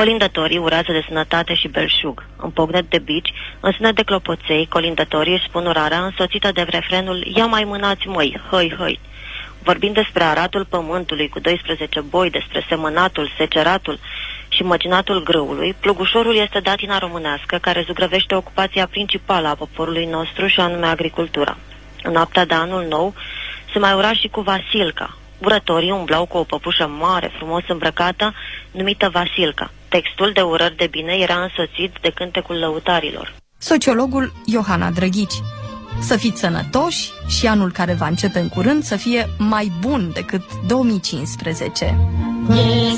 Colindătorii urează de sănătate și belșug. În pognet de bici, în sunet de clopoței, colindătorii își spun urarea însoțită de refrenul Ia mai mânați măi, hăi, hăi. Vorbind despre aratul pământului cu 12 boi, despre semănatul, seceratul și măcinatul grâului, plugușorul este datina românească care zugrăvește ocupația principală a poporului nostru și anume agricultura. În noaptea de anul nou se mai ura și cu Vasilca, Urătorii umblau cu o păpușă mare, frumos îmbrăcată, numită Vasilca. Textul de urări de bine era însoțit de cântecul lăutarilor. Sociologul Johanna Drăghici. Să fiți sănătoși și anul care va începe în curând să fie mai bun decât 2015. Hai,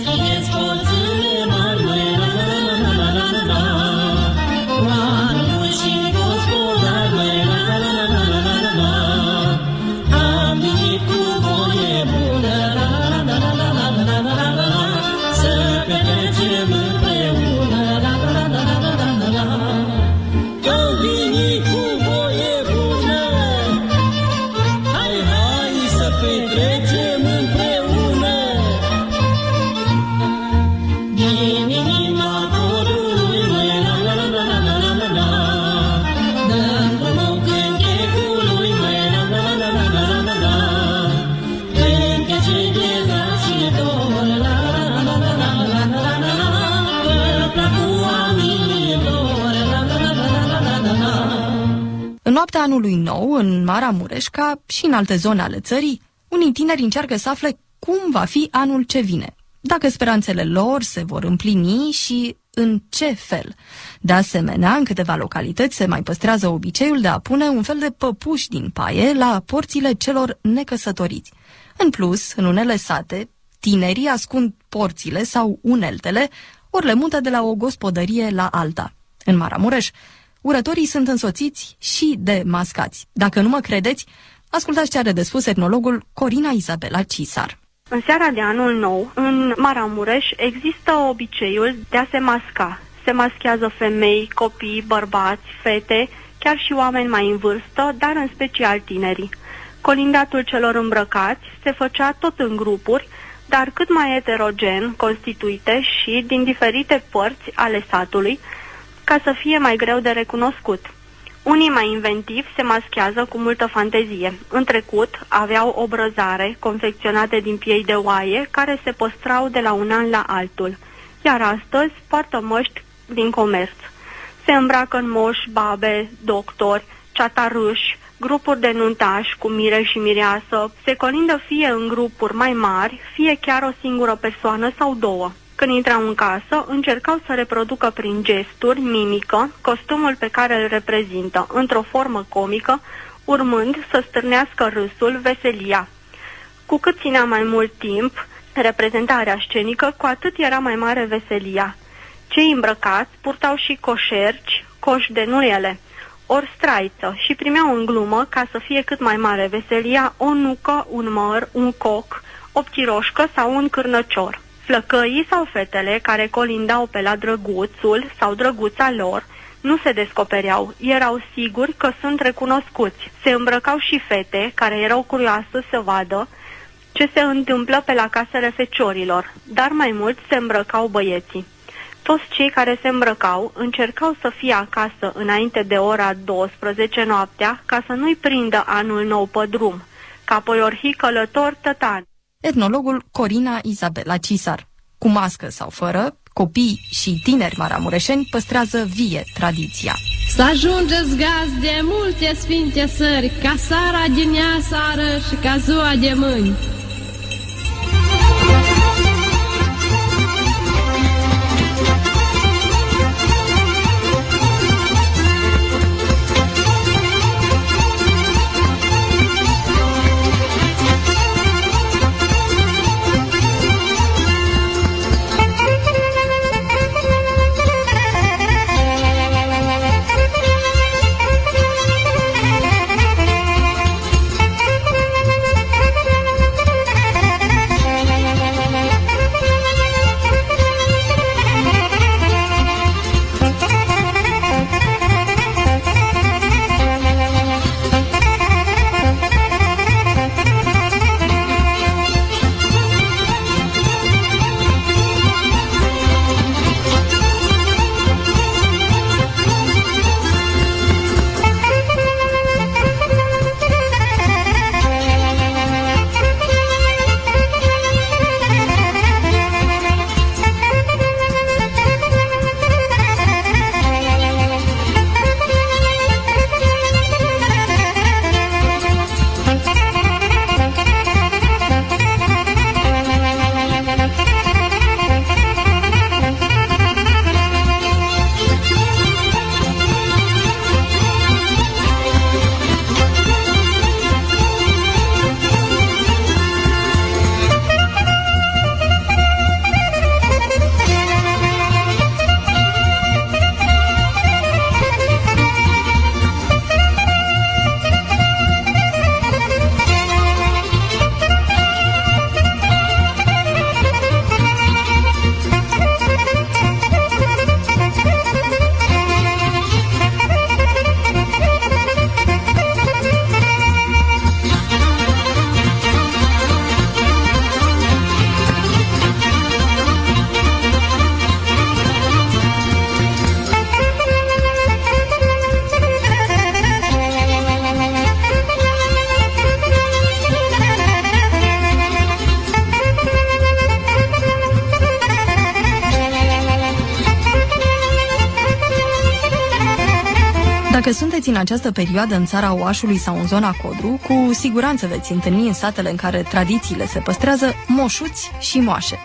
În noaptea anului nou, în Maramureș, ca și în alte zone ale țării, unii tineri încearcă să afle cum va fi anul ce vine, dacă speranțele lor se vor împlini și în ce fel. De asemenea, în câteva localități se mai păstrează obiceiul de a pune un fel de păpuși din paie la porțile celor necăsătoriți. În plus, în unele sate, tinerii ascund porțile sau uneltele, ori le mută de la o gospodărie la alta. În Maramureș, urătorii sunt însoțiți și de mascați. Dacă nu mă credeți, ascultați ce are de spus etnologul Corina Isabela Cisar. În seara de anul nou, în Maramureș, există obiceiul de a se masca. Se maschează femei, copii, bărbați, fete, chiar și oameni mai în vârstă, dar în special tinerii. Colindatul celor îmbrăcați se făcea tot în grupuri, dar cât mai heterogen, constituite și din diferite părți ale satului, ca să fie mai greu de recunoscut. Unii mai inventivi se maschează cu multă fantezie. În trecut aveau obrăzare confecționate din piei de oaie care se păstrau de la un an la altul, iar astăzi poartă măști din comerț. Se îmbracă în moși, babe, doctori, ceatarâși, grupuri de nuntași cu mire și mireasă, se colindă fie în grupuri mai mari, fie chiar o singură persoană sau două. Când intrau în casă, încercau să reproducă prin gesturi, mimică, costumul pe care îl reprezintă, într-o formă comică, urmând să stârnească râsul, veselia. Cu cât ținea mai mult timp reprezentarea scenică, cu atât era mai mare veselia. Cei îmbrăcați purtau și coșerci, coși de nuiele, ori straiță și primeau în glumă, ca să fie cât mai mare veselia, o nucă, un măr, un coc, o ptiroșcă sau un cârnăcior. Flăcăii sau fetele care colindau pe la drăguțul sau drăguța lor nu se descopereau, erau siguri că sunt recunoscuți. Se îmbrăcau și fete care erau curioase să vadă ce se întâmplă pe la casele feciorilor, dar mai mult se îmbrăcau băieții. Toți cei care se îmbrăcau încercau să fie acasă înainte de ora 12 noaptea ca să nu-i prindă anul nou pe drum, ca apoi orhi călător tătan. Etnologul Corina Isabela Cisar. Cu mască sau fără, copii și tineri maramureșeni păstrează vie tradiția. Să ajungeți gaz de multe sfinte sări, ca sara din ea sară și ca ziua de mâini. În această perioadă în țara Oașului sau în zona Codru, cu siguranță veți întâlni în satele în care tradițiile se păstrează moșuți și moașe.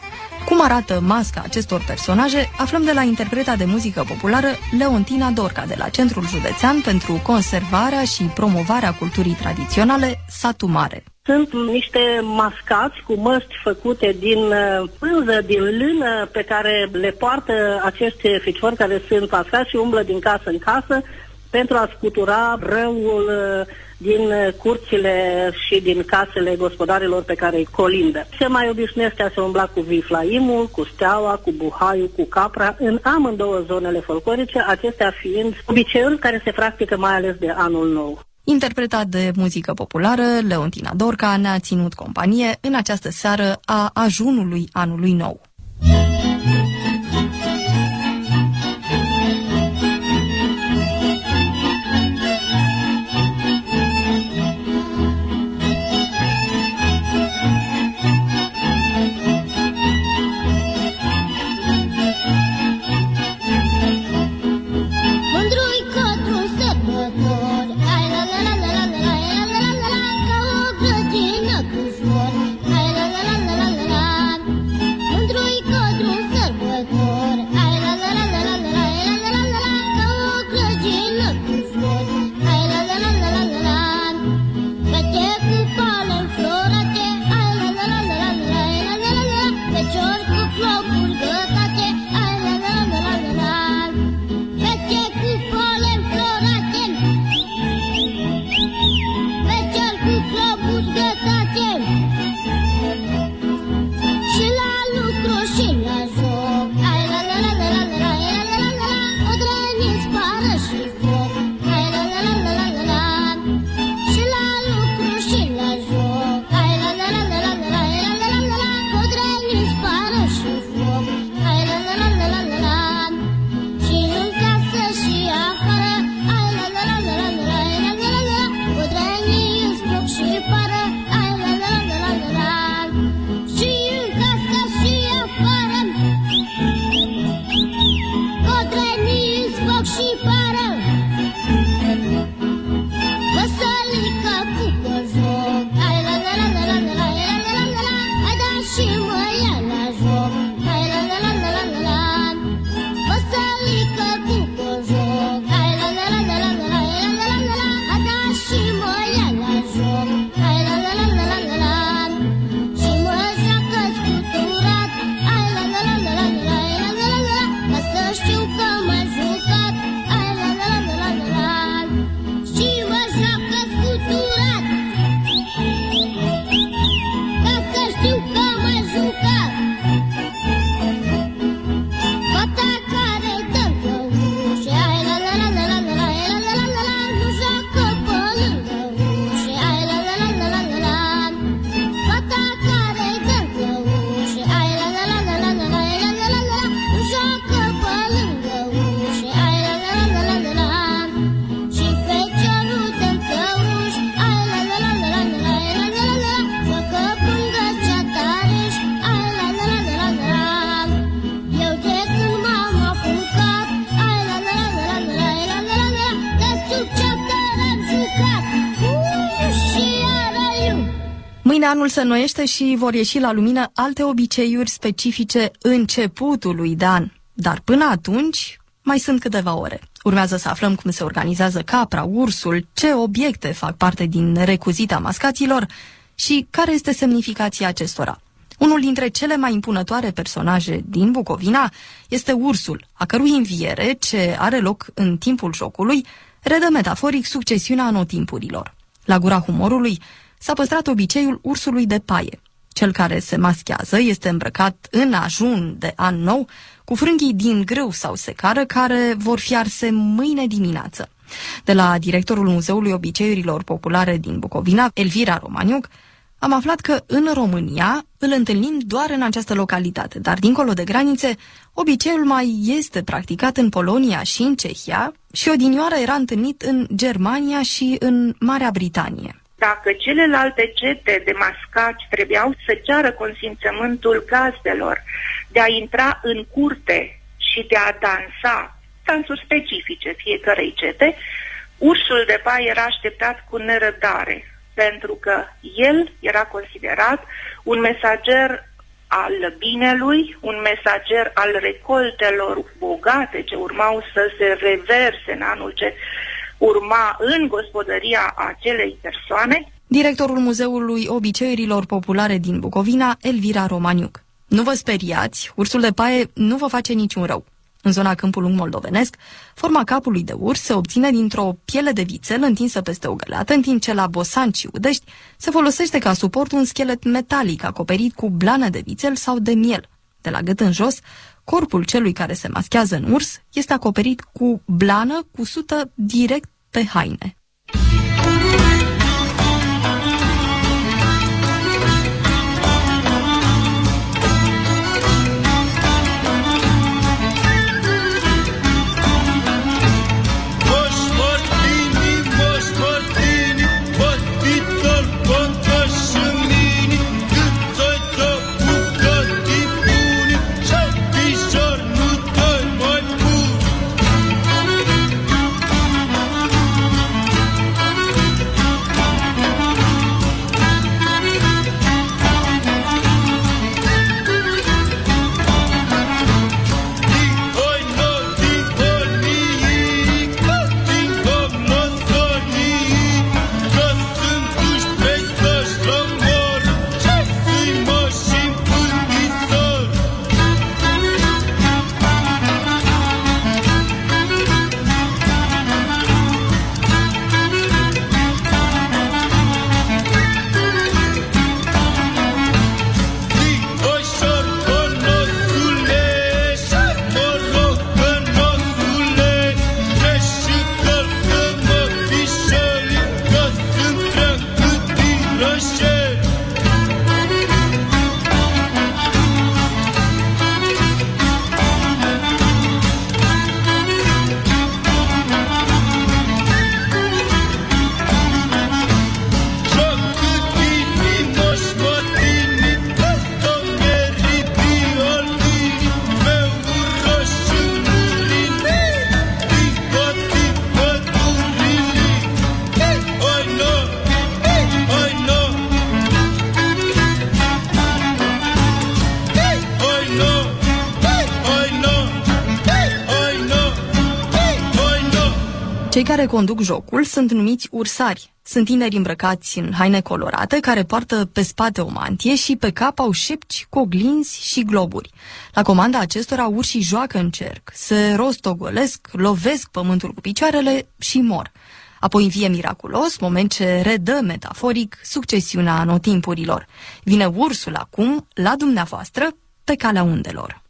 Cum arată masca acestor personaje, aflăm de la interpreta de muzică populară Leontina Dorca de la Centrul Județean pentru conservarea și promovarea culturii tradiționale Satu Mare. Sunt niște mascați cu măști făcute din uh, pânză, din lână, pe care le poartă acești ficiori care sunt mascați și umblă din casă în casă pentru a scutura răul uh, din uh, curțile și din casele gospodarilor pe care îi colindă. Se mai obișnuiește a se umbla cu viflaimul, cu steaua, cu buhaiul, cu capra, în amândouă zonele folclorice, acestea fiind obiceiuri care se practică mai ales de anul nou. Interpretat de muzică populară, Leontina Dorca ne-a ținut companie în această seară a ajunului anului nou. Se înnoiește și vor ieși la lumină alte obiceiuri specifice începutului de an. Dar până atunci, mai sunt câteva ore. Urmează să aflăm cum se organizează capra, ursul, ce obiecte fac parte din recuzita mascaților și care este semnificația acestora. Unul dintre cele mai impunătoare personaje din Bucovina este ursul, a cărui înviere, ce are loc în timpul jocului, redă metaforic succesiunea anotimpurilor. La gura humorului s-a păstrat obiceiul ursului de paie. Cel care se maschează este îmbrăcat în ajun de an nou, cu frânghii din grâu sau secară care vor fi arse mâine dimineață. De la directorul Muzeului Obiceiurilor Populare din Bucovina, Elvira Romaniuc, am aflat că în România îl întâlnim doar în această localitate, dar dincolo de granițe, obiceiul mai este practicat în Polonia și în Cehia și odinioară era întâlnit în Germania și în Marea Britanie. Dacă celelalte cete de mascați trebuiau să ceară consimțământul gazdelor de a intra în curte și de a dansa dansuri specifice fiecărei cete, ursul de pai era așteptat cu nerăbdare, pentru că el era considerat un mesager al binelui, un mesager al recoltelor bogate ce urmau să se reverse în anul ce urma în gospodăria acelei persoane. Directorul Muzeului Obiceiurilor Populare din Bucovina, Elvira Romaniuc. Nu vă speriați, ursul de paie nu vă face niciun rău. În zona Câmpul Lung moldovenesc, forma capului de urs se obține dintr-o piele de vițel întinsă peste o găleată, în timp ce la Bosan și Udești se folosește ca suport un schelet metalic acoperit cu blană de vițel sau de miel. De la gât în jos, corpul celui care se maschează în urs este acoperit cu blană cusută direct pe haine. Care conduc jocul sunt numiți ursari. Sunt tineri îmbrăcați în haine colorate care poartă pe spate o mantie și pe cap au șepci cu oglinzi și globuri. La comanda acestora urșii joacă în cerc, se rostogolesc, lovesc pământul cu picioarele și mor. Apoi învie miraculos, moment ce redă metaforic succesiunea anotimpurilor. Vine ursul acum la dumneavoastră pe calea undelor.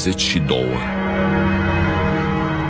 A fost ora 22.